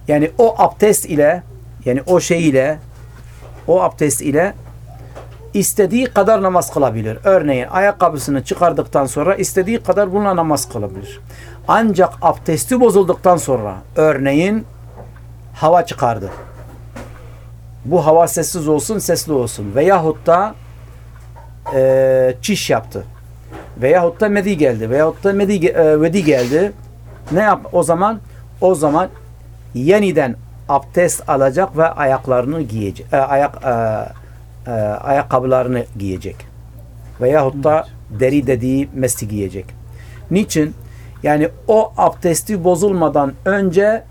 yani o abdest ile yani o şey ile o abdest ile istediği kadar namaz kılabilir. Örneğin ayakkabısını çıkardıktan sonra istediği kadar bununla namaz kılabilir. Ancak abdesti bozulduktan sonra örneğin hava çıkardı. Bu hava sessiz olsun, sesli olsun. Veyahut da eee çiş yaptı. Veyahut da medi geldi. Veyahut da medi, e, vedi geldi. Ne yap? O zaman o zaman yeniden abdest alacak ve ayaklarını giyecek. e, ayak e, e, ayakkabılarını giyecek. Veyahut da deri dediği mesli giyecek. Niçin? Yani o abdesti bozulmadan önce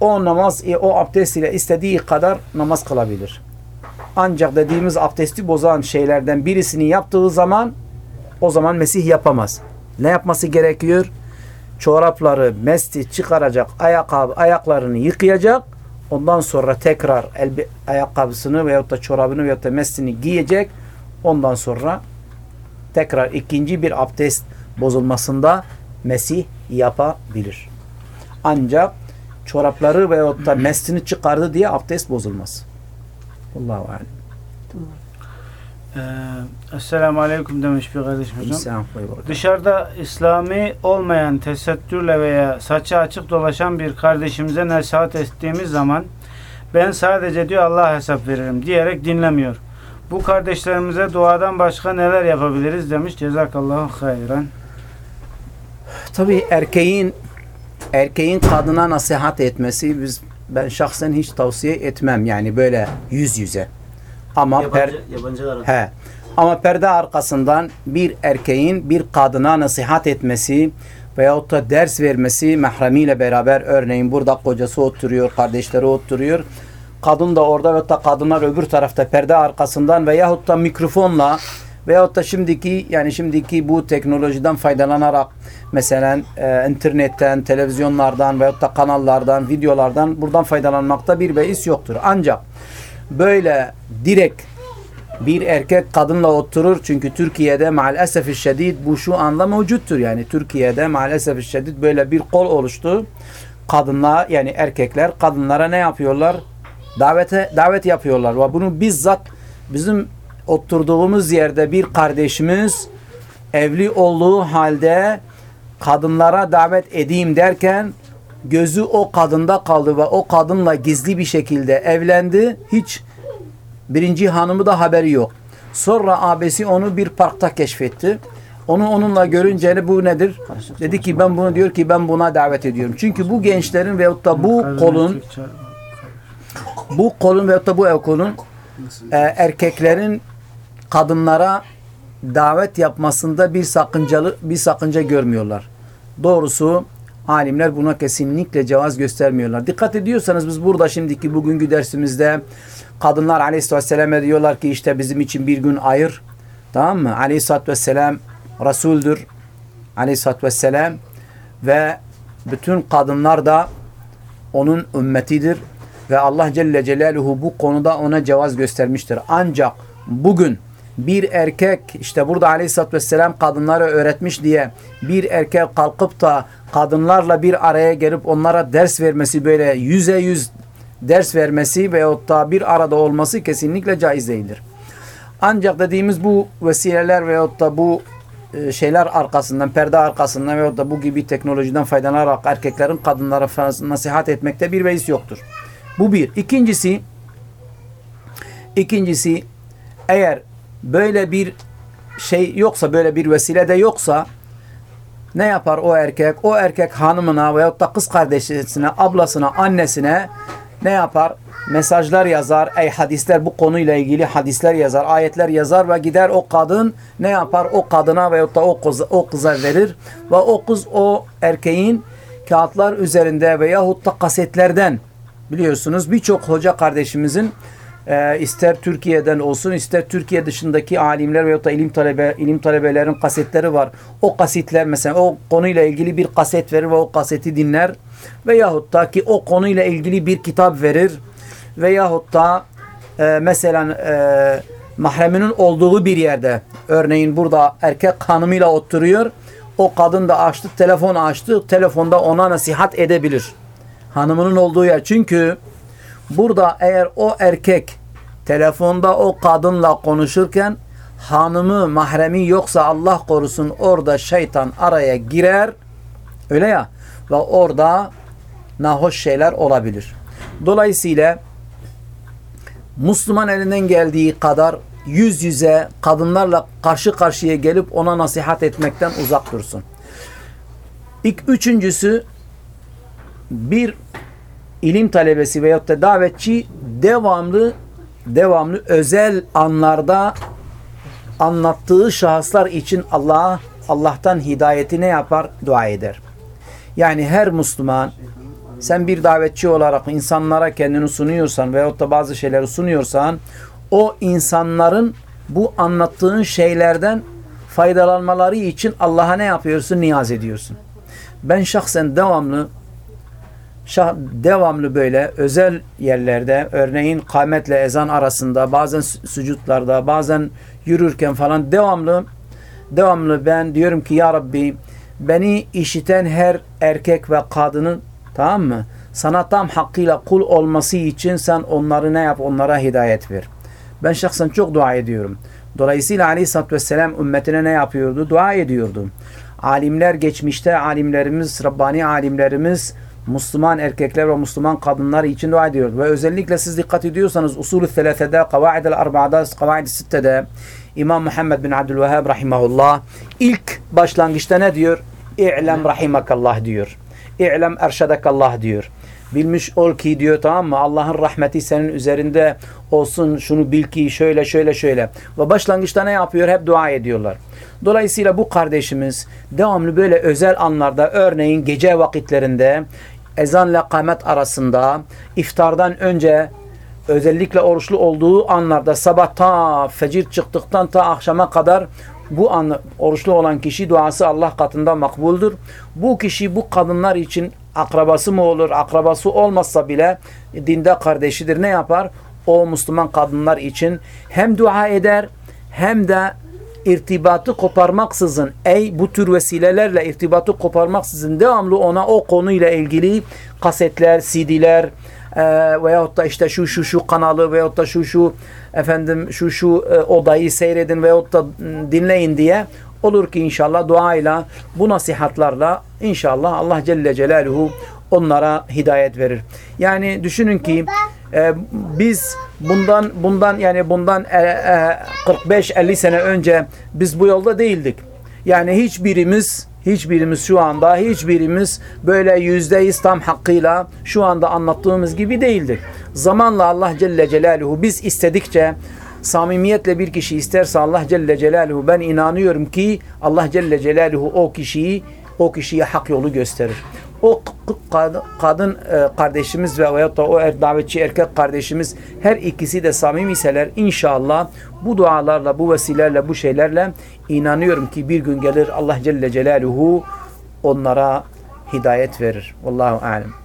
o namaz, e, o abdest ile istediği kadar namaz kılabilir. Ancak dediğimiz abdesti bozan şeylerden birisini yaptığı zaman o zaman Mesih yapamaz. Ne yapması gerekiyor? çorapları, mesti çıkaracak, ayakkabı, ayaklarını yıkayacak. Ondan sonra tekrar elbi, ayakkabısını veyahut da çorabını veyahut da mestini giyecek. Ondan sonra tekrar ikinci bir abdest bozulmasında mesih yapabilir. Ancak çorapları veyahut da mestini çıkardı diye abdest bozulmaz. Allahu alem. Ee, Esselamu Aleyküm demiş bir kardeşim hocam. Dışarıda İslami olmayan tesettürle veya saçı açık dolaşan bir kardeşimize nasihat ettiğimiz zaman ben sadece diyor Allah hesap veririm diyerek dinlemiyor. Bu kardeşlerimize duadan başka neler yapabiliriz demiş. Cezakallahu hayran. Tabii erkeğin erkeğin kadına nasihat etmesi biz ben şahsen hiç tavsiye etmem yani böyle yüz yüze. Ama per, Yabancı, yabancılar he, ama perde arkasından bir erkeğin bir kadına nasihat etmesi veyahut da ders vermesi mahremiyle beraber örneğin burada kocası oturuyor, kardeşleri oturuyor. Kadın da orada veyahut da kadınlar öbür tarafta perde arkasından veyahut da mikrofonla veyahut da şimdiki yani şimdiki bu teknolojiden faydalanarak mesela e, internetten, televizyonlardan veyahut da kanallardan, videolardan buradan faydalanmakta bir beis yoktur. Ancak böyle direkt bir erkek kadınla oturur çünkü Türkiye'de maalesef şiddet bu şu anda mevcuttur yani Türkiye'de maalesef şiddet böyle bir kol oluştu. Kadınlar yani erkekler kadınlara ne yapıyorlar? Davete davet yapıyorlar ve bunu bizzat bizim oturduğumuz yerde bir kardeşimiz evli olduğu halde kadınlara davet edeyim derken gözü o kadında kaldı ve o kadınla gizli bir şekilde evlendi. Hiç birinci hanımı da haberi yok. Sonra abisi onu bir parkta keşfetti. Onu onunla görünce bu nedir? Dedi ki ben bunu diyor ki ben buna davet ediyorum. Çünkü bu gençlerin veyahut da bu kolun bu kolun veyahut da bu ev kolun e, erkeklerin kadınlara davet yapmasında bir sakıncalı bir sakınca görmüyorlar. Doğrusu alimler buna kesinlikle cevaz göstermiyorlar. Dikkat ediyorsanız biz burada şimdiki bugünkü dersimizde kadınlar aleyhissalatü vesselam'a diyorlar ki işte bizim için bir gün ayır. Tamam mı? Aleyhissalatü vesselam Resul'dür. Aleyhissalatü vesselam ve bütün kadınlar da onun ümmetidir ve Allah Celle Celaluhu bu konuda ona cevaz göstermiştir. Ancak bugün bir erkek işte burada Aleyhisselatü Vesselam kadınlara öğretmiş diye bir erkek kalkıp da kadınlarla bir araya gelip onlara ders vermesi böyle yüze yüz ders vermesi veyahut da bir arada olması kesinlikle caiz değildir. Ancak dediğimiz bu vesileler veyahut da bu e, şeyler arkasından, perde arkasından veyahut da bu gibi teknolojiden faydalanarak erkeklerin kadınlara nasihat etmekte bir beis yoktur. Bu bir. İkincisi ikincisi eğer böyle bir şey yoksa, böyle bir vesile de yoksa ne yapar o erkek? O erkek hanımına veyahut da kız kardeşine, ablasına, annesine ne yapar? Mesajlar yazar, ey hadisler bu konuyla ilgili hadisler yazar, ayetler yazar ve gider o kadın ne yapar? O kadına veyahut da o, kız, o kıza verir ve o kız o erkeğin kağıtlar üzerinde veyahut da kasetlerden biliyorsunuz birçok hoca kardeşimizin e, ister Türkiye'den olsun ister Türkiye dışındaki alimler veyahut da ilim talebe ilim talebelerin kasetleri var. O kasetler mesela o konuyla ilgili bir kaset verir ve o kaseti dinler veyahut da ki o konuyla ilgili bir kitap verir veyahut da e, mesela e, mahreminin olduğu bir yerde örneğin burada erkek hanımıyla oturuyor o kadın da açtı telefon açtı telefonda ona nasihat edebilir hanımının olduğu yer çünkü burada eğer o erkek telefonda o kadınla konuşurken hanımı mahremi yoksa Allah korusun orada şeytan araya girer öyle ya ve orada nahoş şeyler olabilir. Dolayısıyla Müslüman elinden geldiği kadar yüz yüze kadınlarla karşı karşıya gelip ona nasihat etmekten uzak dursun. İlk üçüncüsü bir ilim talebesi veyahut da davetçi devamlı devamlı özel anlarda anlattığı şahıslar için Allah Allah'tan hidayeti ne yapar? Dua eder. Yani her Müslüman sen bir davetçi olarak insanlara kendini sunuyorsan veyahut da bazı şeyleri sunuyorsan o insanların bu anlattığın şeylerden faydalanmaları için Allah'a ne yapıyorsun? Niyaz ediyorsun. Ben şahsen devamlı şah, devamlı böyle özel yerlerde örneğin kâmetle ezan arasında bazen sücutlarda bazen yürürken falan devamlı devamlı ben diyorum ki ya Rabbi beni işiten her erkek ve kadının tamam mı? Sana tam hakkıyla kul olması için sen onları ne yap? Onlara hidayet ver. Ben şahsen çok dua ediyorum. Dolayısıyla Aleyhisselatü Vesselam ümmetine ne yapıyordu? Dua ediyordu. Alimler geçmişte alimlerimiz, Rabbani alimlerimiz Müslüman erkekler ve Müslüman kadınlar için dua ediyor. Ve özellikle siz dikkat ediyorsanız usulü selefede, kavaid-el arba'da, kavaid-i sittede İmam Muhammed bin Abdülvehhab rahimahullah ilk başlangıçta ne diyor? İ'lem rahimakallah diyor. İ'lem erşedakallah diyor. Bilmiş ol ki diyor tamam mı? Allah'ın rahmeti senin üzerinde olsun. Şunu bil ki şöyle şöyle şöyle. Ve başlangıçta ne yapıyor? Hep dua ediyorlar. Dolayısıyla bu kardeşimiz devamlı böyle özel anlarda örneğin gece vakitlerinde ezanla kâmet arasında iftardan önce özellikle oruçlu olduğu anlarda sabah ta fecir çıktıktan ta akşama kadar bu an oruçlu olan kişi duası Allah katında makbuldür. Bu kişi bu kadınlar için akrabası mı olur, akrabası olmazsa bile dinde kardeşidir. Ne yapar? O Müslüman kadınlar için hem dua eder hem de irtibatı koparmaksızın ey bu tür vesilelerle irtibatı koparmaksızın devamlı ona o konuyla ilgili kasetler, CD'ler e, veyahut da işte şu şu şu kanalı veyahut da şu şu efendim şu şu e, odayı seyredin veyahut da dinleyin diye olur ki inşallah duayla bu nasihatlarla inşallah Allah Celle Celaluhu onlara hidayet verir. Yani düşünün ki e, biz bundan bundan yani bundan e, e, 45-50 sene önce biz bu yolda değildik. Yani hiçbirimiz hiçbirimiz şu anda hiçbirimiz böyle yüzdeyiz tam hakkıyla şu anda anlattığımız gibi değildik. Zamanla Allah Celle Celaluhu biz istedikçe samimiyetle bir kişi isterse Allah Celle Celaluhu ben inanıyorum ki Allah Celle Celaluhu o kişiyi o kişiye hak yolu gösterir. O kad- kadın e, kardeşimiz ve veyahut da o er, davetçi erkek kardeşimiz her ikisi de samimiseler inşallah bu dualarla, bu vesilelerle, bu şeylerle inanıyorum ki bir gün gelir Allah Celle Celaluhu onlara hidayet verir. Vallahu alem.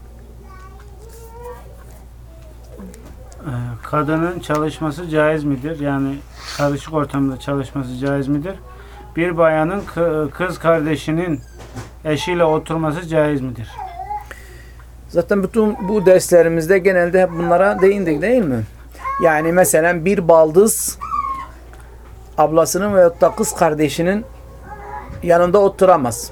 Kadının çalışması caiz midir? Yani karışık ortamda çalışması caiz midir? Bir bayanın kı- kız kardeşinin eşiyle oturması caiz midir? Zaten bütün bu derslerimizde genelde hep bunlara değindik değil mi? Yani mesela bir baldız ablasının veyahut da kız kardeşinin yanında oturamaz.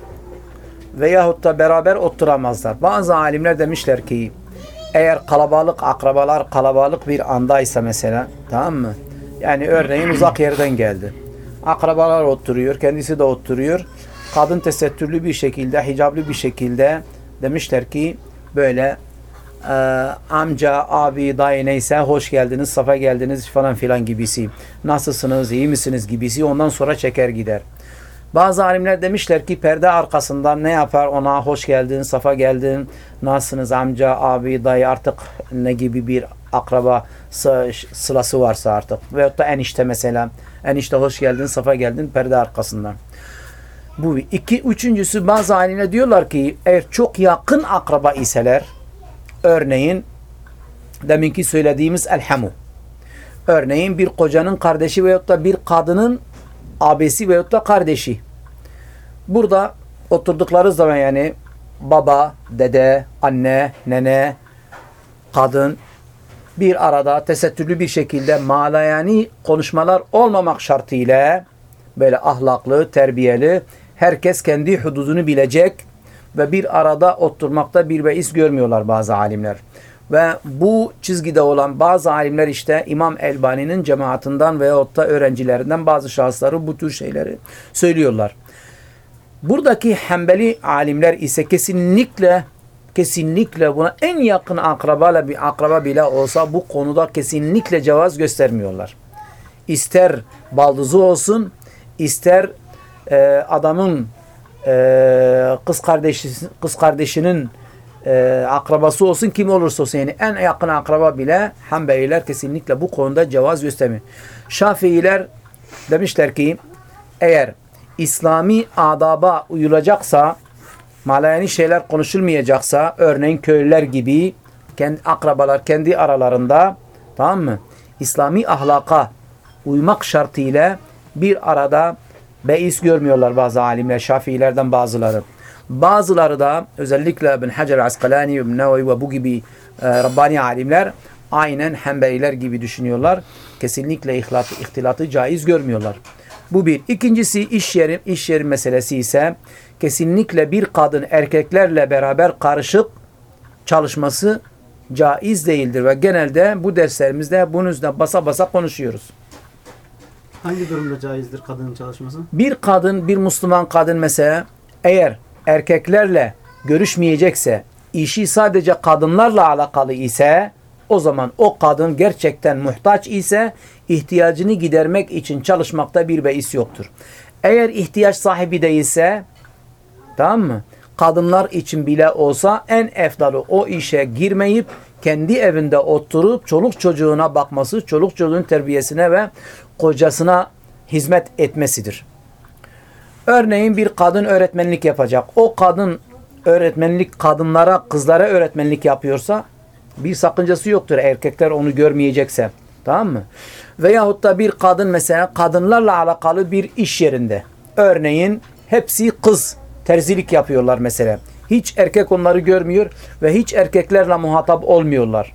Veyahut da beraber oturamazlar. Bazı alimler demişler ki eğer kalabalık akrabalar kalabalık bir andaysa mesela tamam mı? Yani örneğin uzak yerden geldi. Akrabalar oturuyor, kendisi de oturuyor. Kadın tesettürlü bir şekilde, hicablı bir şekilde demişler ki böyle e, amca, abi, dayı neyse hoş geldiniz, safa geldiniz falan filan gibisi. Nasılsınız, iyi misiniz gibisi ondan sonra çeker gider. Bazı alimler demişler ki perde arkasından ne yapar ona hoş geldin, safa geldin, nasılsınız amca, abi, dayı artık ne gibi bir akraba sı- sılası varsa artık. Veyahut da enişte mesela. Enişte hoş geldin, safa geldin perde arkasından. Bu. İki, üçüncüsü bazı alimler diyorlar ki eğer çok yakın akraba iseler örneğin deminki söylediğimiz elhamu. Örneğin bir kocanın kardeşi veyahut da bir kadının abisi veyahut da kardeşi. Burada oturdukları zaman yani baba, dede, anne, nene, kadın bir arada tesettürlü bir şekilde malayani konuşmalar olmamak şartıyla böyle ahlaklı, terbiyeli herkes kendi hududunu bilecek ve bir arada oturmakta bir beis görmüyorlar bazı alimler. Ve bu çizgide olan bazı alimler işte İmam Elbani'nin cemaatinden veyahut da öğrencilerinden bazı şahısları bu tür şeyleri söylüyorlar. Buradaki Hanbeli alimler ise kesinlikle kesinlikle buna en yakın akraba, bir akraba bile olsa bu konuda kesinlikle cevaz göstermiyorlar. İster baldızı olsun, ister e, adamın e, kız kardeşi kız kardeşinin e, akrabası olsun kim olursa olsun yani en yakın akraba bile Hanbeliler kesinlikle bu konuda cevaz göstermiyor. Şafiiler demişler ki eğer İslami adaba uyulacaksa malayani şeyler konuşulmayacaksa örneğin köylüler gibi kendi akrabalar kendi aralarında tamam mı? İslami ahlaka uymak şartıyla bir arada beis görmüyorlar bazı alimler, Şafiilerden bazıları. Bazıları da özellikle İbn Hacer Askalani, İbn Nevevi ve bu gibi e, Rabbani alimler aynen Hanbeliler gibi düşünüyorlar. Kesinlikle ihtilatı, ihtilatı caiz görmüyorlar. Bu bir. İkincisi iş yeri, iş yeri meselesi ise kesinlikle bir kadın erkeklerle beraber karışık çalışması caiz değildir ve genelde bu derslerimizde bunun üstüne basa basa konuşuyoruz. Hangi durumda caizdir kadının çalışması? Bir kadın, bir Müslüman kadın mesela eğer erkeklerle görüşmeyecekse, işi sadece kadınlarla alakalı ise o zaman o kadın gerçekten muhtaç ise ihtiyacını gidermek için çalışmakta bir beis yoktur. Eğer ihtiyaç sahibi değilse tamam mı? Kadınlar için bile olsa en efdalı o işe girmeyip kendi evinde oturup çoluk çocuğuna bakması, çoluk çocuğun terbiyesine ve kocasına hizmet etmesidir. Örneğin bir kadın öğretmenlik yapacak. O kadın öğretmenlik kadınlara, kızlara öğretmenlik yapıyorsa bir sakıncası yoktur erkekler onu görmeyecekse. Tamam mı? Veyahut da bir kadın mesela kadınlarla alakalı bir iş yerinde. Örneğin hepsi kız terzilik yapıyorlar mesela. Hiç erkek onları görmüyor ve hiç erkeklerle muhatap olmuyorlar.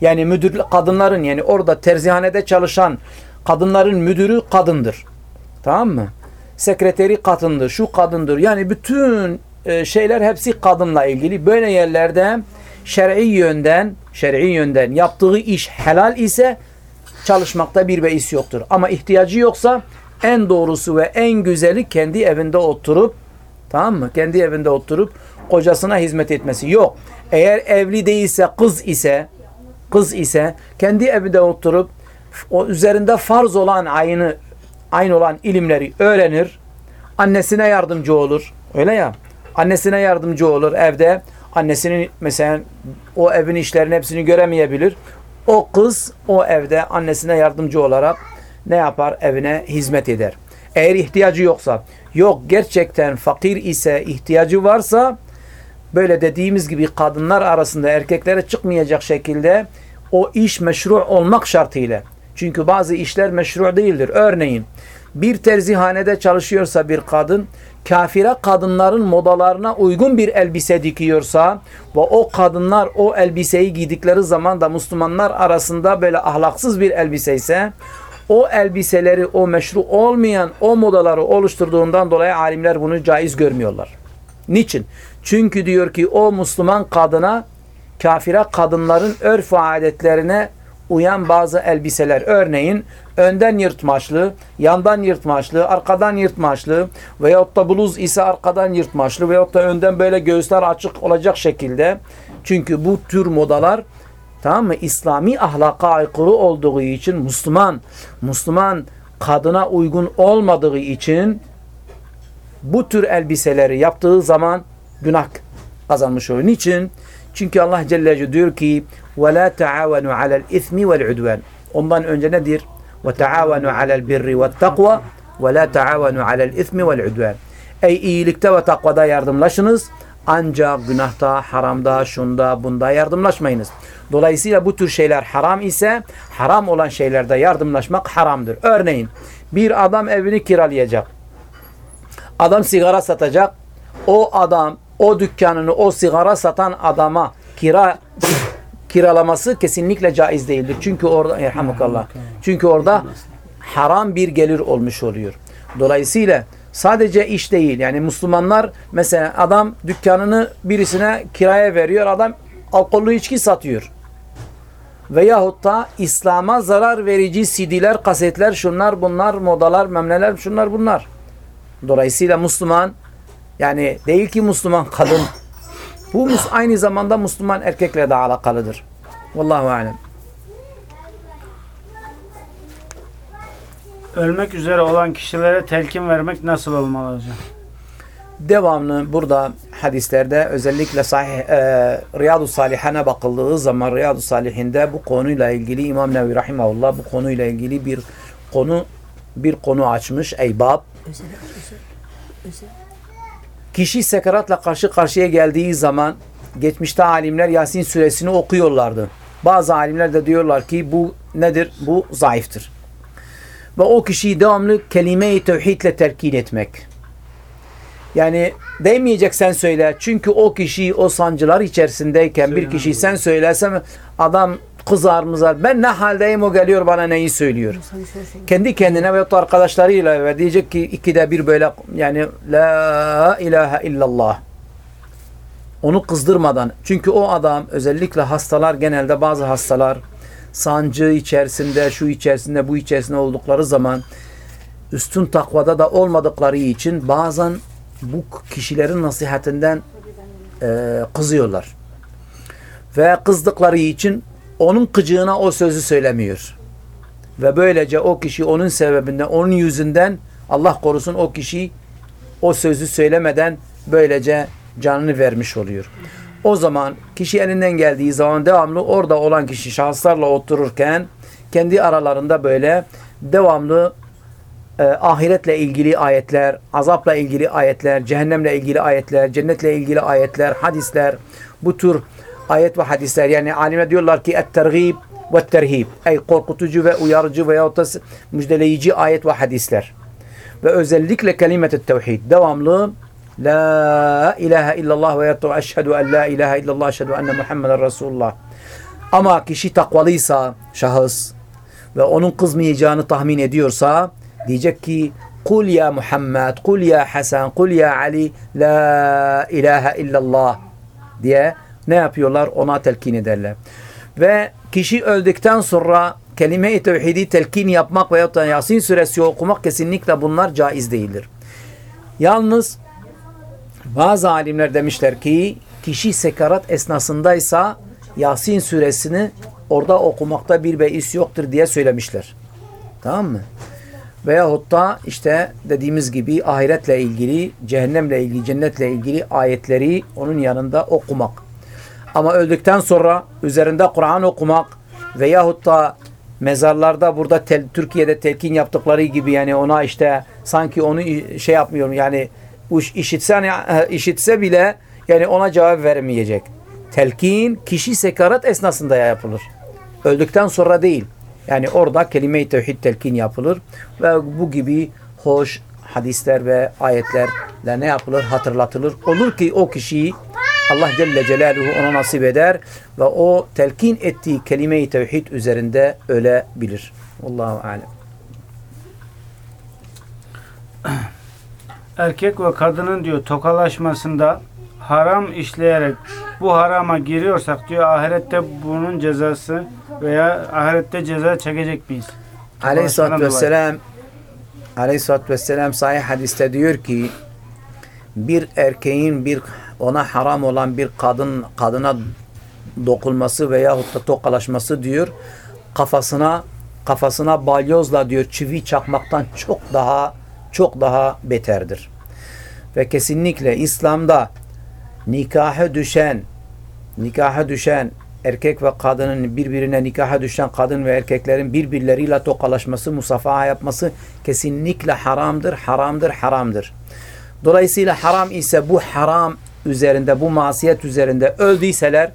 Yani müdür kadınların yani orada terzihanede çalışan kadınların müdürü kadındır. Tamam mı? Sekreteri kadındır, şu kadındır. Yani bütün e, şeyler hepsi kadınla ilgili. Böyle yerlerde şer'i yönden, şer'i yönden yaptığı iş helal ise çalışmakta bir beis yoktur. Ama ihtiyacı yoksa en doğrusu ve en güzeli kendi evinde oturup tamam mı? Kendi evinde oturup kocasına hizmet etmesi. Yok. Eğer evli değilse kız ise kız ise kendi evinde oturup o üzerinde farz olan aynı aynı olan ilimleri öğrenir. Annesine yardımcı olur. Öyle ya. Annesine yardımcı olur evde. Annesinin mesela o evin işlerini hepsini göremeyebilir. O kız o evde annesine yardımcı olarak ne yapar? Evine hizmet eder. Eğer ihtiyacı yoksa, yok gerçekten fakir ise, ihtiyacı varsa böyle dediğimiz gibi kadınlar arasında erkeklere çıkmayacak şekilde o iş meşru olmak şartıyla. Çünkü bazı işler meşru değildir. Örneğin bir terzihanede çalışıyorsa bir kadın kafire kadınların modalarına uygun bir elbise dikiyorsa ve o kadınlar o elbiseyi giydikleri zaman da Müslümanlar arasında böyle ahlaksız bir elbise ise o elbiseleri o meşru olmayan o modaları oluşturduğundan dolayı alimler bunu caiz görmüyorlar. Niçin? Çünkü diyor ki o Müslüman kadına kafire kadınların örf adetlerine uyan bazı elbiseler. Örneğin önden yırtmaçlı, yandan yırtmaçlı, arkadan yırtmaçlı veyahut da bluz ise arkadan yırtmaçlı veyahut da önden böyle göğüsler açık olacak şekilde. Çünkü bu tür modalar tamam mı? İslami ahlaka aykırı olduğu için Müslüman, Müslüman kadına uygun olmadığı için bu tür elbiseleri yaptığı zaman günah kazanmış olur. Niçin? Çünkü Allah Celle Celaluhu diyor ki وَلَا تَعَاوَنُوا عَلَى الْاِثْمِ وَالْعُدْوَانِ Ondan önce nedir? وَتَعَاوَنُوا عَلَى الْبِرِّ وَالتَّقْوَى وَلَا تَعَاوَنُوا عَلَى الْاِثْمِ وَالْعُدْوَانِ Ey iyilikte ve takvada yardımlaşınız. Ancak günahta, haramda, şunda, bunda yardımlaşmayınız. Dolayısıyla bu tür şeyler haram ise haram olan şeylerde yardımlaşmak haramdır. Örneğin bir adam evini kiralayacak. Adam sigara satacak. O adam o dükkanını o sigara satan adama kira kiralaması kesinlikle caiz değildir. Çünkü orada yerhamukallah. Çünkü orada haram bir gelir olmuş oluyor. Dolayısıyla sadece iş değil. Yani Müslümanlar mesela adam dükkanını birisine kiraya veriyor. Adam alkollü içki satıyor. Veyahut da İslam'a zarar verici CD'ler, kasetler, şunlar bunlar, modalar, memleler, şunlar bunlar. Dolayısıyla Müslüman yani değil ki Müslüman kadın. Bu aynı zamanda Müslüman erkekle de alakalıdır. Vallahu alem. Ölmek üzere olan kişilere telkin vermek nasıl olmalı hocam? Devamlı burada hadislerde özellikle sahih e, Riyadu Salihane bakıldığı zaman Riyadu Salihinde bu konuyla ilgili İmam Nevi Rahimahullah bu konuyla ilgili bir konu bir konu açmış. Ey bab Kişi sekaratla karşı karşıya geldiği zaman geçmişte alimler Yasin suresini okuyorlardı. Bazı alimler de diyorlar ki bu nedir? Bu zayıftır. Ve o kişiyi devamlı kelime-i tevhidle terkin etmek. Yani demeyeceksen söyle. Çünkü o kişi o sancılar içerisindeyken bir kişi sen söylersen adam kızar mızar. Ben ne haldeyim o geliyor bana neyi söylüyor. Kendi kendine da arkadaşlarıyla ve diyecek ki ikide bir böyle yani la ilahe illallah. Onu kızdırmadan. Çünkü o adam özellikle hastalar genelde bazı hastalar sancı içerisinde, şu içerisinde, bu içerisinde oldukları zaman üstün takvada da olmadıkları için bazen bu kişilerin nasihatinden e, kızıyorlar. Ve kızdıkları için onun kıcığına o sözü söylemiyor. Ve böylece o kişi onun sebebinden, onun yüzünden Allah korusun o kişi o sözü söylemeden böylece canını vermiş oluyor. O zaman kişi elinden geldiği zaman devamlı orada olan kişi şahıslarla otururken kendi aralarında böyle devamlı e, ahiretle ilgili ayetler, azapla ilgili ayetler, cehennemle ilgili ayetler, cennetle ilgili ayetler, hadisler, bu tür ayet ve hadisler. Yani alimler diyorlar ki et-tergib ve terhib. Ey korkutucu ve uyarıcı veyahut da müjdeleyici ayet ve hadisler. Ve özellikle kelimet-i tevhid. Devamlı La ilahe illallah ve yattu eşhedü en la ilahe illallah eşhedü enne Muhammeden Resulullah. Ama kişi takvalıysa şahıs ve onun kızmayacağını tahmin ediyorsa diyecek ki Kul ya Muhammed, kul ya Hasan, kul ya Ali, la ilahe illallah diye ne yapıyorlar? Ona telkin ederler. Ve kişi öldükten sonra kelime-i tevhidi telkin yapmak veyahut da Yasin suresi okumak kesinlikle bunlar caiz değildir. Yalnız bazı alimler demişler ki kişi sekarat esnasındaysa Yasin suresini orada okumakta bir beis yoktur diye söylemişler. Tamam mı? Veyahut da işte dediğimiz gibi ahiretle ilgili, cehennemle ilgili, cennetle ilgili ayetleri onun yanında okumak. Ama öldükten sonra üzerinde Kur'an okumak veyahut da mezarlarda burada tel, Türkiye'de telkin yaptıkları gibi yani ona işte sanki onu şey yapmıyorum yani işitse, hani, işitse bile yani ona cevap vermeyecek. Telkin kişi sekarat esnasında yapılır. Öldükten sonra değil. Yani orada kelime-i tevhid telkin yapılır ve bu gibi hoş hadisler ve ayetlerle ne yapılır? Hatırlatılır. Olur ki o kişiyi Allah Celle Celaluhu ona nasip eder ve o telkin ettiği kelime-i tevhid üzerinde ölebilir. Allahu alem. Erkek ve kadının diyor tokalaşmasında haram işleyerek bu harama giriyorsak diyor ahirette bunun cezası veya ahirette ceza çekecek miyiz? Aleyhisselatü. Vesselam Aleyhisselatü Vesselam sahih hadiste diyor ki bir erkeğin bir ona haram olan bir kadın kadına dokunması veyahut da tokalaşması diyor kafasına kafasına balyozla diyor çivi çakmaktan çok daha çok daha beterdir. Ve kesinlikle İslam'da nikaha düşen nikaha düşen erkek ve kadının birbirine nikaha düşen kadın ve erkeklerin birbirleriyle tokalaşması, musafaha yapması kesinlikle haramdır, haramdır, haramdır. Dolayısıyla haram ise bu haram üzerinde, bu masiyet üzerinde öldüyseler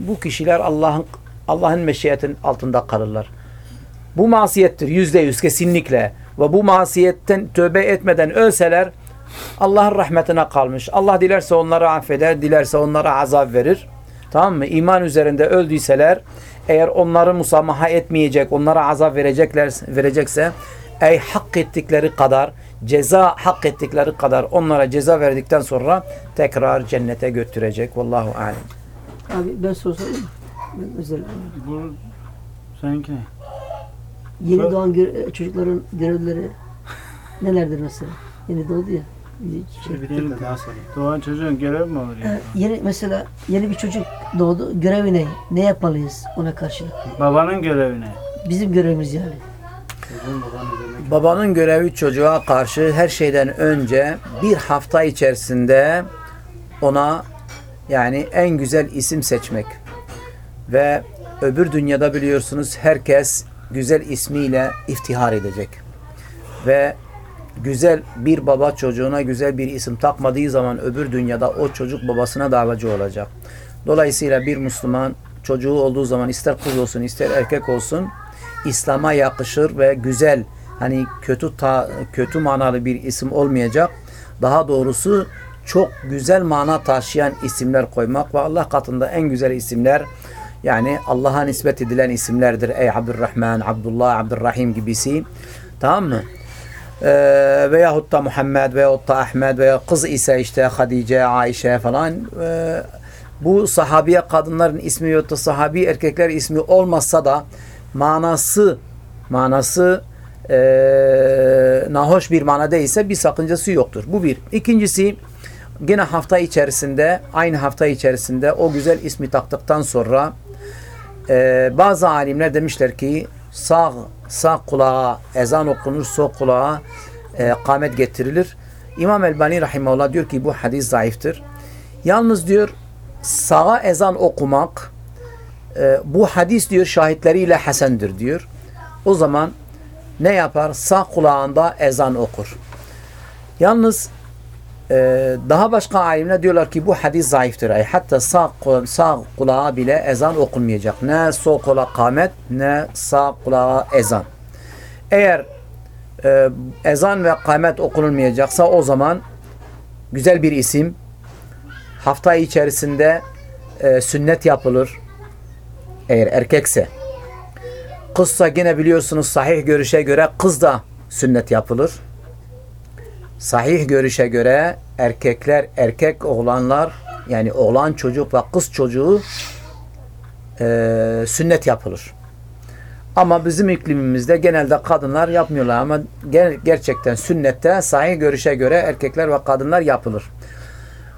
bu kişiler Allah'ın Allah'ın meşiyetin altında kalırlar. Bu masiyettir yüzde yüz kesinlikle ve bu masiyetten tövbe etmeden ölseler Allah'ın rahmetine kalmış. Allah dilerse onları affeder, dilerse onlara azap verir. Tamam mı? İman üzerinde öldüyseler eğer onları musamaha etmeyecek, onlara azap verecekler verecekse ey hak ettikleri kadar ceza hak ettikleri kadar onlara ceza verdikten sonra tekrar cennete götürecek. Vallahu alem. Abi ben? Ben özel. Bu seninki ne? Yeni Sor. doğan çocukların görevleri nelerdir mesela? Yeni doğdu ya. Şey, Şey daha sonra. Doğan çocuğun görev mi olur e, ya? yeni mesela yeni bir çocuk doğdu. Görevi ne? Ne yapmalıyız ona karşılık? Babanın görevi ne? Bizim görevimiz yani. Babanın görevi çocuğa karşı her şeyden önce bir hafta içerisinde ona yani en güzel isim seçmek. Ve öbür dünyada biliyorsunuz herkes güzel ismiyle iftihar edecek. Ve güzel bir baba çocuğuna güzel bir isim takmadığı zaman öbür dünyada o çocuk babasına davacı olacak. Dolayısıyla bir Müslüman çocuğu olduğu zaman ister kız olsun ister erkek olsun İslam'a yakışır ve güzel hani kötü ta, kötü manalı bir isim olmayacak. Daha doğrusu çok güzel mana taşıyan isimler koymak ve Allah katında en güzel isimler yani Allah'a nispet edilen isimlerdir. Ey Abdurrahman, Abdullah, Abdurrahim gibisi. Tamam mı? Ee, veyahut da Muhammed veyahut da Ahmet veya kız ise işte Hadice, Ayşe falan. Ee, bu sahabiye kadınların ismi veyahut sahabi erkekler ismi olmazsa da manası manası e, nahoş bir manada ise bir sakıncası yoktur. Bu bir. İkincisi yine hafta içerisinde aynı hafta içerisinde o güzel ismi taktıktan sonra e, bazı alimler demişler ki sağ sağ kulağa ezan okunur, sol kulağa e, kamet getirilir. İmam Elbani Rahimahullah diyor ki bu hadis zayıftır. Yalnız diyor sağa ezan okumak e, bu hadis diyor şahitleriyle hasendir diyor. O zaman ne yapar? Sağ kulağında ezan okur. Yalnız e, daha başka alimler diyorlar ki bu hadis zayıftır. Yani hatta sağ, sağ kulağa bile ezan okunmayacak. Ne sol kulağa kamet ne sağ kulağa ezan. Eğer e, ezan ve kamet okunulmayacaksa o zaman güzel bir isim hafta içerisinde e, sünnet yapılır. Eğer erkekse. Kızsa yine biliyorsunuz sahih görüşe göre kız da sünnet yapılır. Sahih görüşe göre erkekler, erkek oğlanlar yani oğlan çocuk ve kız çocuğu e, sünnet yapılır. Ama bizim iklimimizde genelde kadınlar yapmıyorlar ama ger gerçekten sünnette sahih görüşe göre erkekler ve kadınlar yapılır.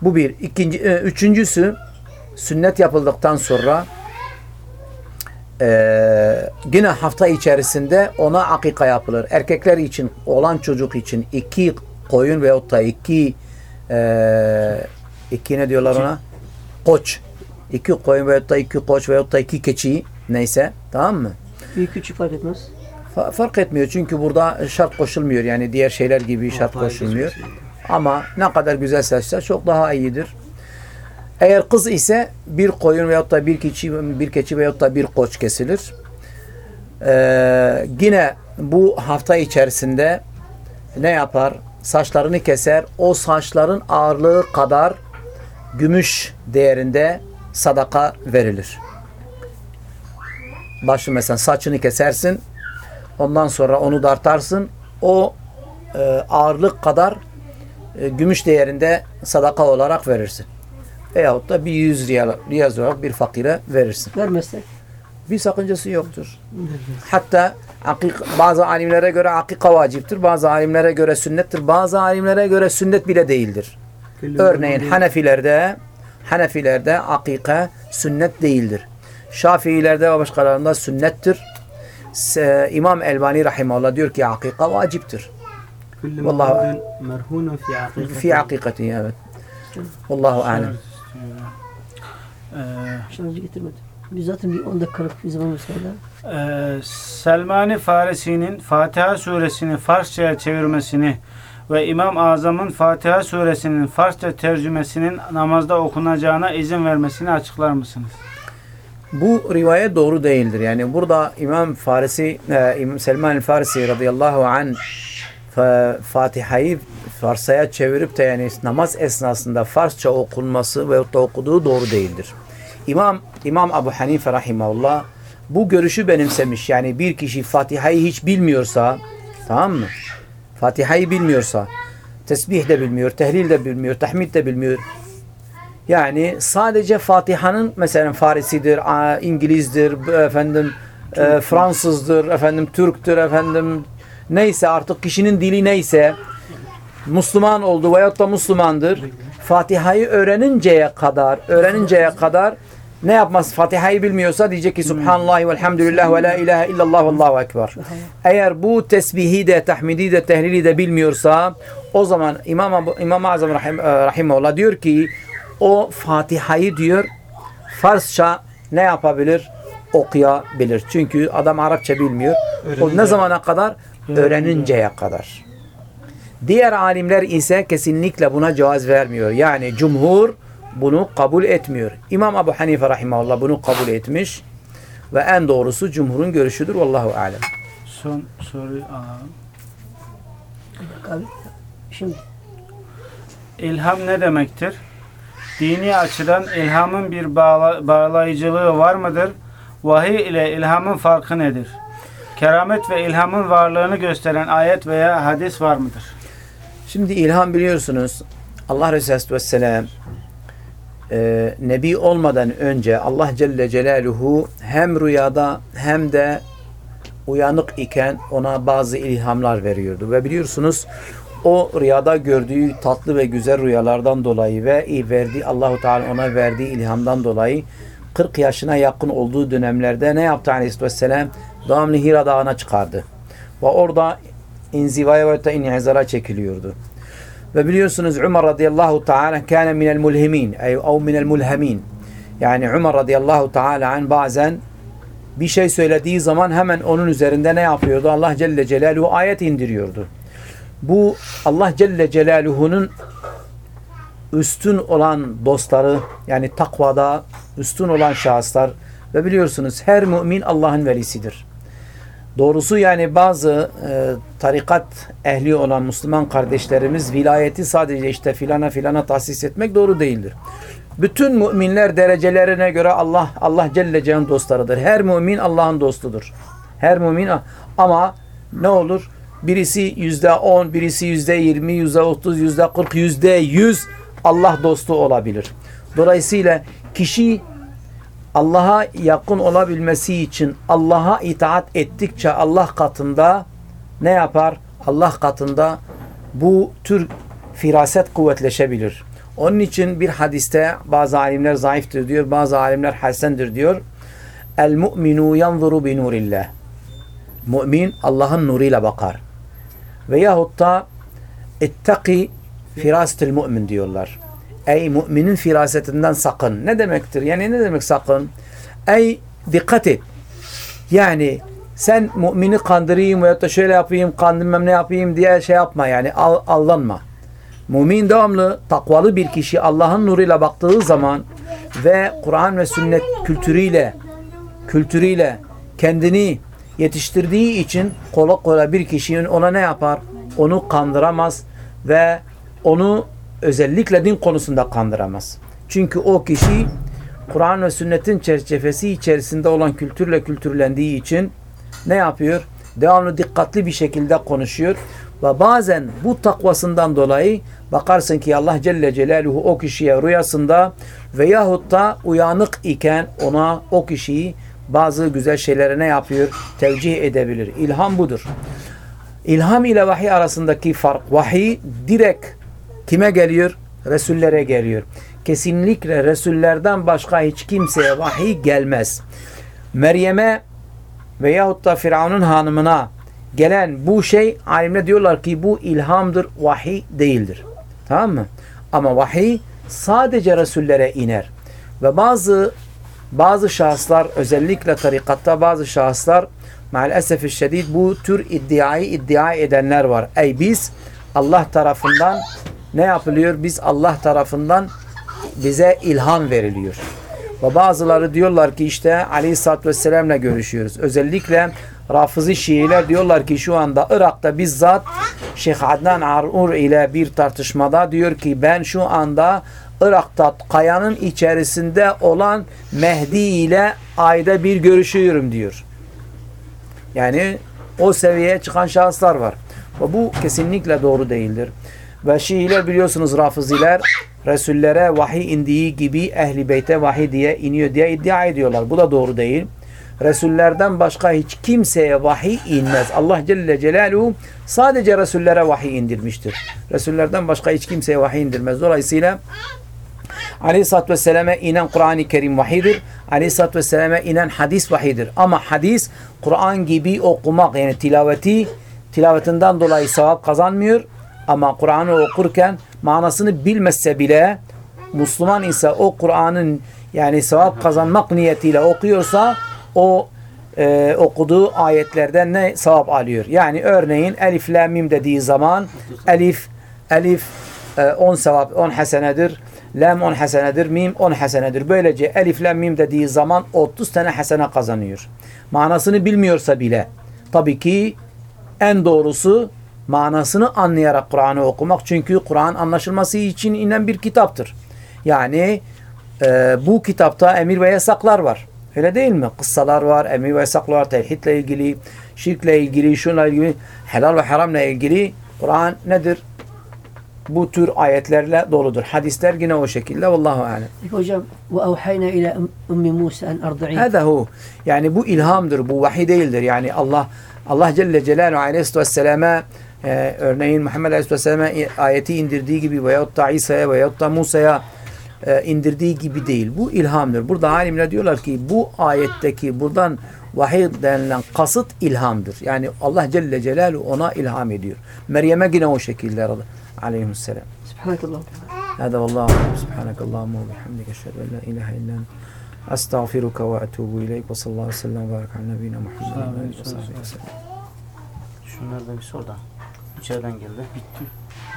Bu bir. İkinci, e, üçüncüsü sünnet yapıldıktan sonra e, yine hafta içerisinde ona akika yapılır. Erkekler için, olan çocuk için iki koyun veyahut da iki e, iki ne diyorlar ona? Koç. İki koyun veyahut da iki koç veyahut da iki keçi neyse. Tamam mı? Büyük küçük fark etmez. Fa- fark etmiyor çünkü burada şart koşulmuyor. Yani diğer şeyler gibi şart koşulmuyor. Ama ne kadar güzel seçse çok daha iyidir. Eğer kız ise bir koyun veyahut da bir keçi, bir keçi veyahut da bir koç kesilir. Ee, yine bu hafta içerisinde ne yapar? Saçlarını keser. O saçların ağırlığı kadar gümüş değerinde sadaka verilir. Başı mesela saçını kesersin. Ondan sonra onu dartarsın. O e, ağırlık kadar e, gümüş değerinde sadaka olarak verirsin veyahut da bir yüz riyal, riyaz olarak bir fakire verirsin. Vermezsek? Bir sakıncası yoktur. Hatta akik, bazı alimlere göre akika vaciptir, bazı alimlere göre sünnettir, bazı alimlere göre sünnet bile değildir. Örneğin Hanefilerde Hanefilerde akika sünnet değildir. Şafiilerde ve başkalarında sünnettir. İmam Elbani Rahimallah diyor ki akika vaciptir. Kullu merhunun fi akikati. Fi akikati evet. Vallahu alem. Ee, Şarjı getirmedim. Biz zaten bir 10 dakikalık bir zamanımız var. e, Selmani Farisi'nin Fatiha suresini Farsça'ya çevirmesini ve İmam Azam'ın Fatiha suresinin Farsça tercümesinin namazda okunacağına izin vermesini açıklar mısınız? Bu rivayet doğru değildir. Yani burada İmam Farisi, e, İmam Selman Farisi radıyallahu an fa- Fatiha'yı Farsçaya çevirip de yani namaz esnasında Farsça okunması ve da okuduğu doğru değildir. İmam İmam Abu Hanife rahimahullah bu görüşü benimsemiş. Yani bir kişi Fatiha'yı hiç bilmiyorsa tamam mı? Fatiha'yı bilmiyorsa tesbih de bilmiyor, tehlil de bilmiyor, tahmid de bilmiyor. Yani sadece Fatiha'nın mesela Farisidir, İngilizdir, efendim e, Fransızdır, efendim Türktür, efendim neyse artık kişinin dili neyse Müslüman oldu veyahut da Müslümandır. Fatiha'yı öğreninceye kadar, öğreninceye kadar ne yapmaz? Fatiha'yı bilmiyorsa diyecek ki Subhanallah ve elhamdülillah ve la ilahe illallah ve allahu ekber. Eğer bu tesbihi de, tahmidi de, tehlili de bilmiyorsa o zaman İmam, İmam Azam Rahim, e, Rahimahullah diyor ki o Fatiha'yı diyor Farsça ne yapabilir? Okuyabilir. Çünkü adam Arapça bilmiyor. O ne zamana kadar? Öğreninceye kadar. Diğer alimler ise kesinlikle buna cevaz vermiyor. Yani cumhur bunu kabul etmiyor. İmam Ebu Hanife rahimahullah bunu kabul etmiş ve en doğrusu cumhurun görüşüdür. Vallahu alem. Son alalım. Abi, şimdi İlham ne demektir? Dini açıdan ilhamın bir bağla- bağlayıcılığı var mıdır? Vahiy ile ilhamın farkı nedir? Keramet ve ilhamın varlığını gösteren ayet veya hadis var mıdır? Şimdi ilham biliyorsunuz Allah Resulü Aleyhisselatü Vesselam e, Nebi olmadan önce Allah Celle Celaluhu hem rüyada hem de uyanık iken ona bazı ilhamlar veriyordu. Ve biliyorsunuz o rüyada gördüğü tatlı ve güzel rüyalardan dolayı ve verdiği Allahu Teala ona verdiği ilhamdan dolayı 40 yaşına yakın olduğu dönemlerde ne yaptı Aleyhisselatü Devamlı Hira Dağı'na çıkardı. Ve orada inzivaya ve inhizara çekiliyordu. Ve biliyorsunuz Umar radıyallahu ta'ala kâne minel mulhimin ev minel mulhemin. Yani Umar radıyallahu ta'ala an bazen bir şey söylediği zaman hemen onun üzerinde ne yapıyordu? Allah Celle Celaluhu ayet indiriyordu. Bu Allah Celle Celaluhu'nun üstün olan dostları yani takvada üstün olan şahıslar ve biliyorsunuz her mümin Allah'ın velisidir. Doğrusu yani bazı e, tarikat ehli olan Müslüman kardeşlerimiz vilayeti sadece işte filana filana tahsis etmek doğru değildir. Bütün müminler derecelerine göre Allah Allah Celle Celle'nin dostlarıdır. Her mümin Allah'ın dostudur. Her mümin ama ne olur? Birisi yüzde on, birisi yüzde yirmi, yüzde otuz, yüzde kırk, yüzde yüz Allah dostu olabilir. Dolayısıyla kişi Allah'a yakın olabilmesi için Allah'a itaat ettikçe Allah katında ne yapar? Allah katında bu tür firaset kuvvetleşebilir. Onun için bir hadiste bazı alimler zayıftır diyor, bazı alimler hasendir diyor. El mu'minu yanzuru bi nurillah. Mümin Allah'ın nuruyla bakar. Veyahut da ittaki firasetil mümin diyorlar. Ey müminin firasetinden sakın. Ne demektir? Yani ne demek sakın? Ey dikkat et. Yani sen mümini kandırayım veyahut da şöyle yapayım, kandırmam ne yapayım diye şey yapma yani al, aldanma. Mümin devamlı takvalı bir kişi Allah'ın nuruyla baktığı zaman ve Kur'an ve sünnet kültürüyle kültürüyle kendini yetiştirdiği için kola kola bir kişinin ona ne yapar? Onu kandıramaz ve onu özellikle din konusunda kandıramaz. Çünkü o kişi Kur'an ve sünnetin çerçevesi içerisinde olan kültürle kültürlendiği için ne yapıyor? Devamlı dikkatli bir şekilde konuşuyor. Ve bazen bu takvasından dolayı bakarsın ki Allah Celle Celaluhu o kişiye rüyasında veyahut da uyanık iken ona o kişiyi bazı güzel şeylere ne yapıyor? Tevcih edebilir. İlham budur. İlham ile vahiy arasındaki fark. Vahiy direkt kime geliyor? Resullere geliyor. Kesinlikle Resullerden başka hiç kimseye vahiy gelmez. Meryem'e veyahut da Firavun'un hanımına gelen bu şey alimler diyorlar ki bu ilhamdır, vahiy değildir. Tamam mı? Ama vahiy sadece Resullere iner. Ve bazı bazı şahıslar özellikle tarikatta bazı şahıslar maalesef şiddet bu tür iddiayı iddia edenler var. Ey biz Allah tarafından ne yapılıyor? Biz Allah tarafından bize ilham veriliyor. Ve bazıları diyorlar ki işte Aleyhisselatü Vesselam'la görüşüyoruz. Özellikle Rafizi Şiiler diyorlar ki şu anda Irak'ta bizzat Şeyh Adnan Arur ile bir tartışmada diyor ki ben şu anda Irak'ta kayanın içerisinde olan Mehdi ile ayda bir görüşüyorum diyor. Yani o seviyeye çıkan şahıslar var. Ve bu kesinlikle doğru değildir. Ve Şiiler biliyorsunuz Rafiziler Resullere vahiy indiği gibi Ehli Beyt'e vahiy diye iniyor diye iddia ediyorlar. Bu da doğru değil. Resullerden başka hiç kimseye vahiy inmez. Allah Celle Celaluhu sadece Resullere vahiy indirmiştir. Resullerden başka hiç kimseye vahiy indirmez. Dolayısıyla Aleyhisselatü Vesselam'e inen Kur'an-ı Kerim vahidir. Aleyhisselatü Vesselam'e inen hadis vahidir. Ama hadis Kur'an gibi okumak yani tilaveti tilavetinden dolayı sevap kazanmıyor. Ama Kur'an'ı okurken manasını bilmezse bile Müslüman ise o Kur'an'ın yani sevap kazanmak niyetiyle okuyorsa o e, okuduğu ayetlerden ne sevap alıyor? Yani örneğin elif la mim dediği zaman elif elif 10 sevap 10 hasenedir. Lam 10 hasenedir. Mim 10 hasenedir. Böylece elif lam mim dediği zaman 30 tane hasene kazanıyor. Manasını bilmiyorsa bile tabii ki en doğrusu manasını anlayarak Kur'an'ı okumak. Çünkü Kur'an anlaşılması için inen bir kitaptır. Yani e, bu kitapta emir ve yasaklar var. Öyle değil mi? Kıssalar var, emir ve yasaklar var, tevhidle ilgili, şirkle ilgili, şunla ilgili, helal ve haramla ilgili. Kur'an nedir? Bu tür ayetlerle doludur. Hadisler yine o şekilde. Vallahu alem. Hocam, ve evhayna ila um-, ummi Musa en arda'in. Hada hu. Yani bu ilhamdır, bu vahiy değildir. Yani Allah Allah Celle Celaluhu aleyhissalatu vesselam'a e, örneğin Muhammed Aleyhisselam'a ayeti indirdiği gibi veyahut da İsa'ya veyahut da Musa'ya e, indirdiği gibi değil. Bu ilhamdır. Burada alimler diyorlar ki bu ayetteki buradan vahiy denilen kasıt ilhamdır. Yani Allah Celle Celaluhu ona ilham ediyor. Meryem'e yine o şekilde aleyhisselam. Subhanakallah. Hadi vallahi subhanakallahumma ve bihamdike eşhedü en la ilahe illa ente estağfiruke ve etûbü ileyk sallallahu aleyhi ve sellem ve barik ala nebiyina Muhammed ve sahbihi ve. Şunlardan bir soru daha. İçeriden geldi. Bitti.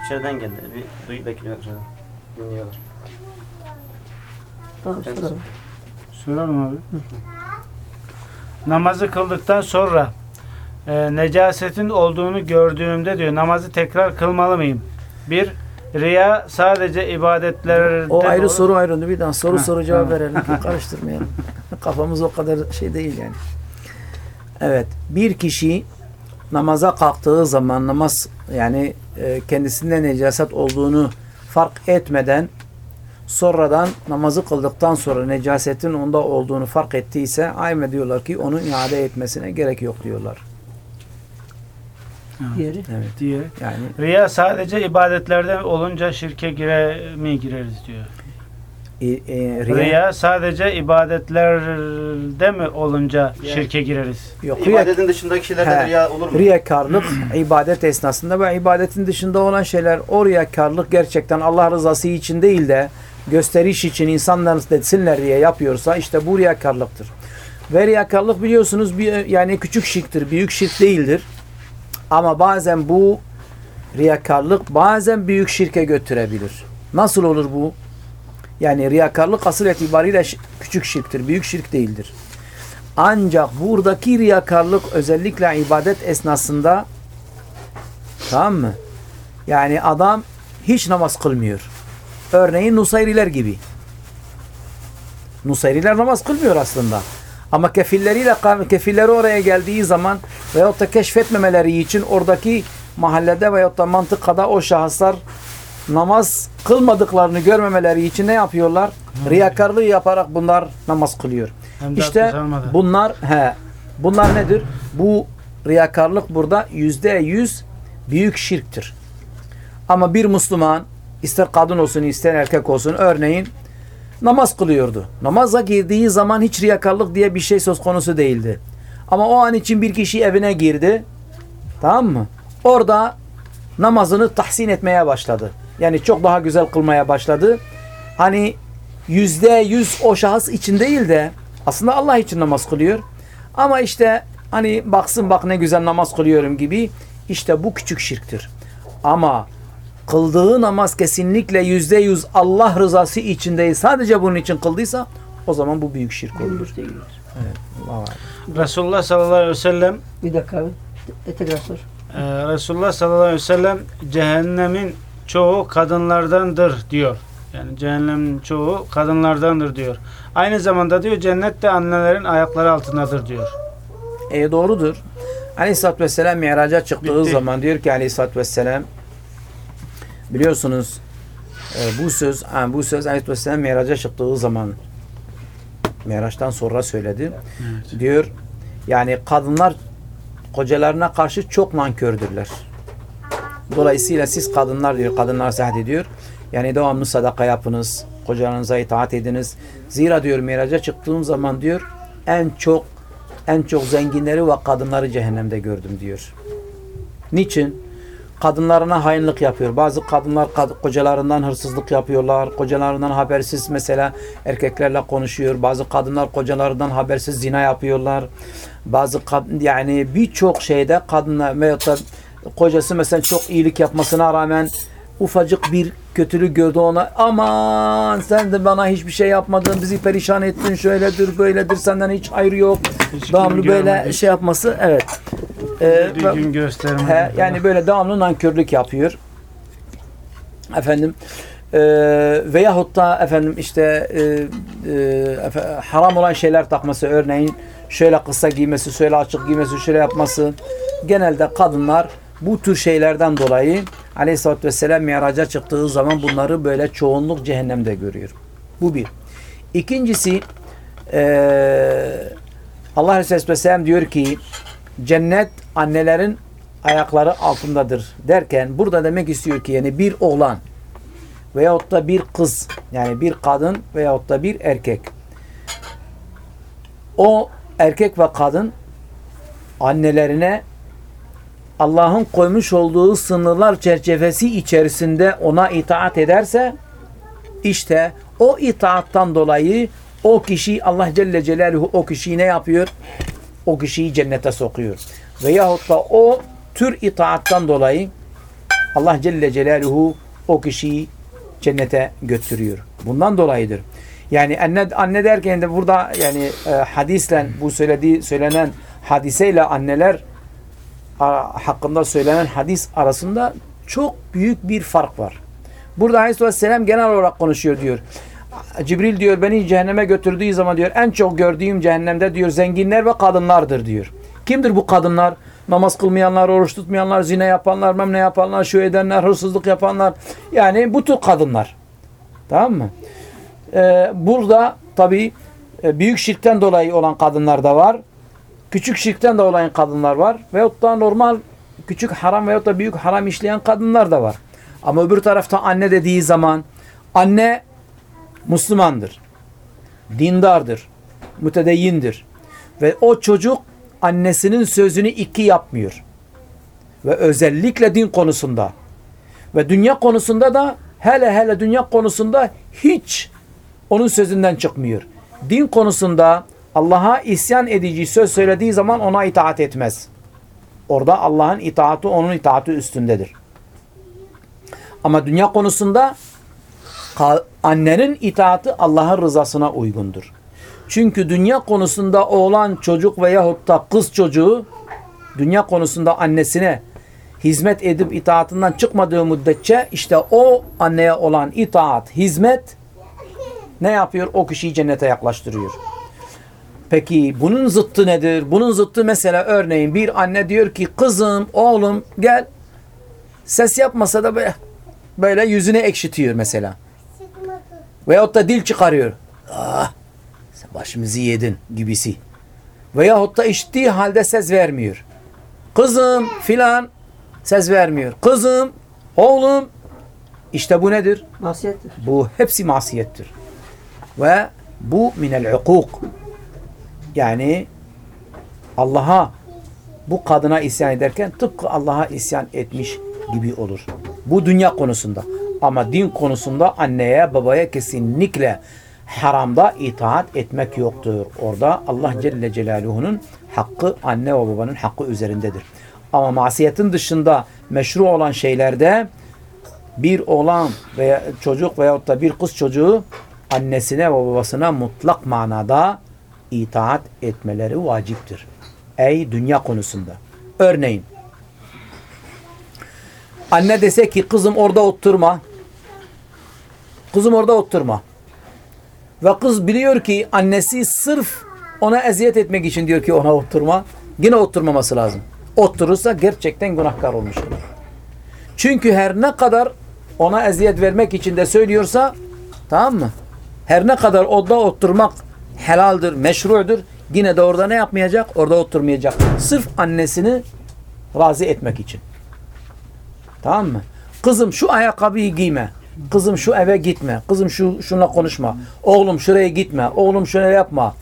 İçeriden geldi. Bir duy bekliyor içeriden. Dinliyorlar. Tamam Evet. soralım. Soralım abi. Namazı kıldıktan sonra e, necasetin olduğunu gördüğümde diyor namazı tekrar kılmalı mıyım? Bir, riya sadece ibadetlerde O ayrı olur. soru ayrı. Bir daha soru Ha, soru cevap tamam. verelim. Karıştırmayalım. Kafamız o kadar şey değil yani. Evet. Bir kişi namaza kalktığı zaman namaz yani e, kendisinde necaset olduğunu fark etmeden sonradan namazı kıldıktan sonra necasetin onda olduğunu fark ettiyse ayme diyorlar ki onun iade etmesine gerek yok diyorlar. Diğeri. Evet. diye. Yani Riya sadece ibadetlerde olunca şirke gire mi gireriz diyor. E, e, riya, Riya sadece ibadetlerde mi olunca şirke gireriz? yok. Riya, İbadetin dışındaki şeylerde He. riya olur mu? riyakarlık ibadet esnasında ve ibadetin dışında olan şeyler o riyakarlık gerçekten Allah rızası için değil de gösteriş için insanlar desinler diye yapıyorsa işte bu riyakarlıktır. Ve riyakarlık biliyorsunuz bir, yani küçük şirktir, büyük şirk değildir. Ama bazen bu riyakarlık bazen büyük şirke götürebilir. Nasıl olur bu? Yani riyakarlık asıl itibariyle küçük şirktir, büyük şirk değildir. Ancak buradaki riyakarlık özellikle ibadet esnasında tamam mı? Yani adam hiç namaz kılmıyor. Örneğin Nusayriler gibi. Nusayriler namaz kılmıyor aslında. Ama kefilleriyle kefilleri oraya geldiği zaman veyahut da keşfetmemeleri için oradaki mahallede veyahut da mantıkada o şahıslar namaz kılmadıklarını görmemeleri için ne yapıyorlar? Riyakarlığı yaparak bunlar namaz kılıyor. İşte bunlar he, bunlar nedir? Bu riyakarlık burada yüzde yüz büyük şirktir. Ama bir Müslüman ister kadın olsun ister erkek olsun örneğin namaz kılıyordu. Namaza girdiği zaman hiç riyakarlık diye bir şey söz konusu değildi. Ama o an için bir kişi evine girdi. Tamam mı? Orada namazını tahsin etmeye başladı. Yani çok daha güzel kılmaya başladı. Hani yüzde yüz o şahıs için değil de aslında Allah için namaz kılıyor. Ama işte hani baksın bak ne güzel namaz kılıyorum gibi işte bu küçük şirktir. Ama kıldığı namaz kesinlikle yüzde yüz Allah rızası için değil sadece bunun için kıldıysa o zaman bu büyük şirk olur. Emanet. Resulullah sallallahu aleyhi ve sellem Bir dakika abi. Te- tekrar sor. Ee, Resulullah sallallahu aleyhi ve sellem cehennemin çoğu kadınlardandır diyor. Yani cehennemin çoğu kadınlardandır diyor. Aynı zamanda diyor cennet de annelerin ayakları altındadır diyor. E doğrudur. Aleyhisselatü Vesselam Mi'raca çıktığı Bitti. zaman diyor ki Aleyhisselatü Vesselam biliyorsunuz e, bu söz ha, bu söz Aleyhisselatü Vesselam Mi'raca çıktığı zaman Mi'raç'tan sonra söyledi. Diyor yani kadınlar kocalarına karşı çok nankördürler. Dolayısıyla siz kadınlar diyor, kadınlar seyahat ediyor. Yani devamlı sadaka yapınız, kocalarınıza itaat ediniz. Zira diyor miraca çıktığım zaman diyor en çok en çok zenginleri ve kadınları cehennemde gördüm diyor. Niçin? kadınlarına hainlik yapıyor. Bazı kadınlar kad- kocalarından hırsızlık yapıyorlar. Kocalarından habersiz mesela erkeklerle konuşuyor. Bazı kadınlar kocalarından habersiz zina yapıyorlar. Bazı yani birçok şeyde kadınlar veyahut da kocası mesela çok iyilik yapmasına rağmen ufacık bir kötülük gördü ona aman sen de bana hiçbir şey yapmadın bizi perişan ettin şöyledir böyledir senden hiç hayır yok Hiç böyle şey yapması evet Ee, gün göstermedi. He, yani böyle devamlı nankörlük yapıyor. Efendim e, veyahut da efendim işte e, e, haram olan şeyler takması örneğin şöyle kısa giymesi, şöyle açık giymesi, şöyle yapması. Genelde kadınlar bu tür şeylerden dolayı Aleyhisselatü Vesselam miraca çıktığı zaman bunları böyle çoğunluk cehennemde görüyor. Bu bir. İkincisi e, Allah Resulü Vesselam diyor ki cennet annelerin ayakları altındadır derken burada demek istiyor ki yani bir oğlan veyahut da bir kız yani bir kadın veyahut da bir erkek o erkek ve kadın annelerine Allah'ın koymuş olduğu sınırlar çerçevesi içerisinde ona itaat ederse işte o itaattan dolayı o kişi Allah Celle Celaluhu o kişiyi ne yapıyor? O kişiyi cennete sokuyor. Veyahut da o tür itaattan dolayı Allah Celle Celaluhu o kişiyi cennete götürüyor. Bundan dolayıdır. Yani anne, anne derken de burada yani e, hadisle bu söylediği söylenen hadiseyle anneler hakkında söylenen hadis arasında çok büyük bir fark var. Burada Aleyhisselam genel olarak konuşuyor diyor. Cibril diyor beni cehenneme götürdüğü zaman diyor en çok gördüğüm cehennemde diyor zenginler ve kadınlardır diyor. Kimdir bu kadınlar? Namaz kılmayanlar, oruç tutmayanlar, zina yapanlar, mem yapanlar, şu edenler, hırsızlık yapanlar. Yani bu tür kadınlar. Tamam mı? Ee, burada tabi büyük şirkten dolayı olan kadınlar da var. Küçük şirkten de olan kadınlar var. Veyahut da normal küçük haram veyahut da büyük haram işleyen kadınlar da var. Ama öbür tarafta anne dediği zaman anne Müslümandır. Dindardır. Mütedeyyindir. Ve o çocuk annesinin sözünü iki yapmıyor. Ve özellikle din konusunda ve dünya konusunda da hele hele dünya konusunda hiç onun sözünden çıkmıyor. Din konusunda Allah'a isyan edici söz söylediği zaman ona itaat etmez. Orada Allah'ın itaati onun itaati üstündedir. Ama dünya konusunda annenin itaati Allah'ın rızasına uygundur. Çünkü dünya konusunda oğlan çocuk veyahut da kız çocuğu dünya konusunda annesine hizmet edip itaatından çıkmadığı müddetçe işte o anneye olan itaat, hizmet ne yapıyor? O kişiyi cennete yaklaştırıyor. Peki bunun zıttı nedir? Bunun zıttı mesela örneğin bir anne diyor ki kızım, oğlum gel ses yapmasa da böyle, böyle yüzüne ekşitiyor mesela. Veyahut da dil çıkarıyor. Ah, sen başımızı yedin gibisi. Veyahut da içtiği halde ses vermiyor. Kızım filan ses vermiyor. Kızım, oğlum işte bu nedir? Masiyettir. Bu hepsi masiyettir. Ve bu minel hukuk. Yani Allah'a bu kadına isyan ederken tıpkı Allah'a isyan etmiş gibi olur. Bu dünya konusunda. Ama din konusunda anneye babaya kesinlikle haramda itaat etmek yoktur. Orada Allah Celle Celaluhu'nun hakkı anne ve babanın hakkı üzerindedir. Ama masiyetin dışında meşru olan şeylerde bir oğlan veya çocuk veyahut da bir kız çocuğu annesine ve babasına mutlak manada itaat etmeleri vaciptir. Ey dünya konusunda. Örneğin anne dese ki kızım orada oturma. Kızım orada oturma. Ve kız biliyor ki annesi sırf ona eziyet etmek için diyor ki ona oturma. Yine oturmaması lazım. Oturursa gerçekten günahkar olmuş olur. Çünkü her ne kadar ona eziyet vermek için de söylüyorsa tamam mı? Her ne kadar orada oturmak helaldir, meşrudur yine de orada ne yapmayacak? Orada oturmayacak. Sırf annesini razı etmek için. Tamam mı? Kızım şu ayakkabıyı giyme. Kızım şu eve gitme. Kızım şu şuna konuşma. Oğlum şuraya gitme. Oğlum şöyle yapma.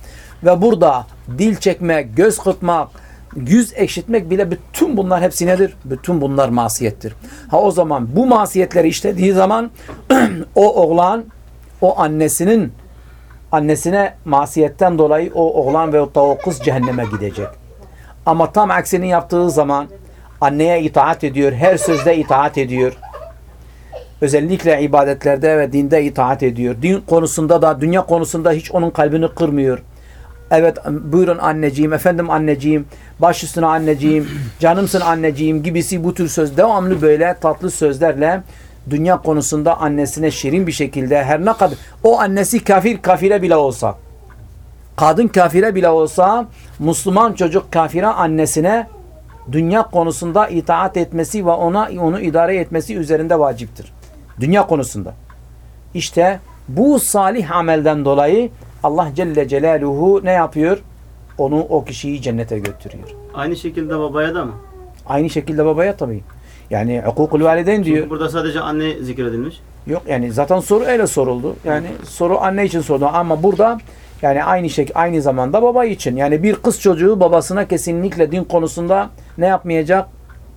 Ve burada dil çekmek, göz kırpmak yüz ekşitmek bile bütün bunlar hepsi nedir? Bütün bunlar masiyettir. Ha o zaman bu masiyetleri işlediği zaman o oğlan o annesinin annesine masiyetten dolayı o oğlan ve o kız cehenneme gidecek. Ama tam aksini yaptığı zaman anneye itaat ediyor, her sözde itaat ediyor. Özellikle ibadetlerde ve dinde itaat ediyor. Din konusunda da, dünya konusunda hiç onun kalbini kırmıyor. Evet buyurun anneciğim, efendim anneciğim, baş üstüne anneciğim, canımsın anneciğim gibisi bu tür söz devamlı böyle tatlı sözlerle dünya konusunda annesine şirin bir şekilde her ne kadar o annesi kafir kafire bile olsa kadın kafire bile olsa Müslüman çocuk kafire annesine dünya konusunda itaat etmesi ve ona onu idare etmesi üzerinde vaciptir. Dünya konusunda. İşte bu salih amelden dolayı Allah Celle Celaluhu ne yapıyor? Onu o kişiyi cennete götürüyor. Aynı şekilde babaya da mı? Aynı şekilde babaya tabii. Yani hukukul valideyn diyor. Çünkü burada sadece anne zikredilmiş. Yok yani zaten soru öyle soruldu. Yani soru anne için soruldu ama burada yani aynı şey aynı zamanda baba için. Yani bir kız çocuğu babasına kesinlikle din konusunda ne yapmayacak?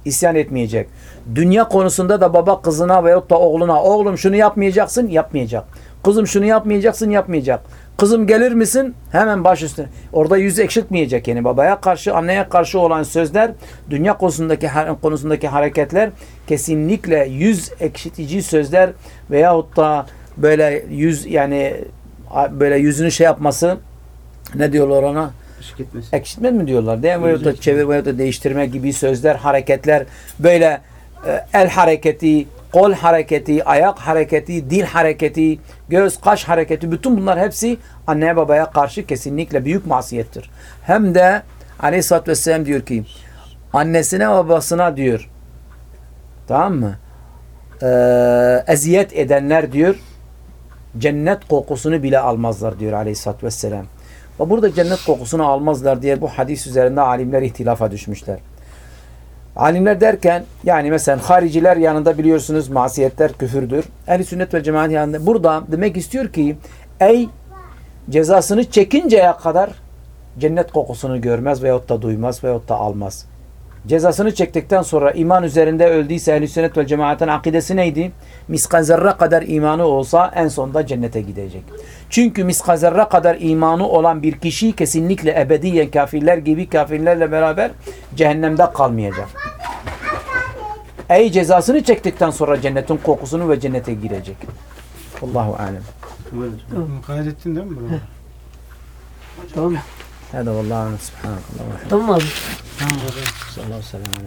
İsyan etmeyecek. Dünya konusunda da baba kızına veyahut da oğluna oğlum şunu yapmayacaksın yapmayacak. Kızım şunu yapmayacaksın yapmayacak. Kızım gelir misin? Hemen baş üstüne. Orada yüz ekşitmeyecek yani babaya karşı anneye karşı olan sözler dünya konusundaki konusundaki hareketler kesinlikle yüz ekşitici sözler veyahut da böyle yüz yani böyle yüzünü şey yapması ne diyorlar ona? Işık etmesi. Ekşitme mi diyorlar? Değil mi? Veyahut da çevir veyahut da değiştirme gibi sözler, hareketler böyle e, el hareketi, kol hareketi, ayak hareketi, dil hareketi, göz, kaş hareketi bütün bunlar hepsi anneye babaya karşı kesinlikle büyük masiyettir. Hem de Aleyhisselatü Vesselam diyor ki annesine babasına diyor tamam mı? Ee, eziyet edenler diyor cennet kokusunu bile almazlar diyor Aleyhisselatü Vesselam. Ve burada cennet kokusunu almazlar diye bu hadis üzerinde alimler ihtilafa düşmüşler. Alimler derken yani mesela hariciler yanında biliyorsunuz masiyetler küfürdür. Ehli sünnet ve cemaat yanında burada demek istiyor ki ey cezasını çekinceye kadar cennet kokusunu görmez veyahut da duymaz veyahut da almaz. Cezasını çektikten sonra iman üzerinde öldüyse ehl sünnet ve cemaatin akidesi neydi? Zerre kadar imanı olsa en sonunda cennete gidecek. Çünkü zerre kadar imanı olan bir kişi kesinlikle ebediyen kafirler gibi kafirlerle beraber cehennemde kalmayacak. Ey cezasını çektikten sonra cennetin kokusunu ve cennete girecek. Allahu alem. Buyurun. Kaydettin değil mi bunu? Tamam. Hadi vallahi subhanakallah. Tamam abi. Sallallahu aleyhi ve sellem.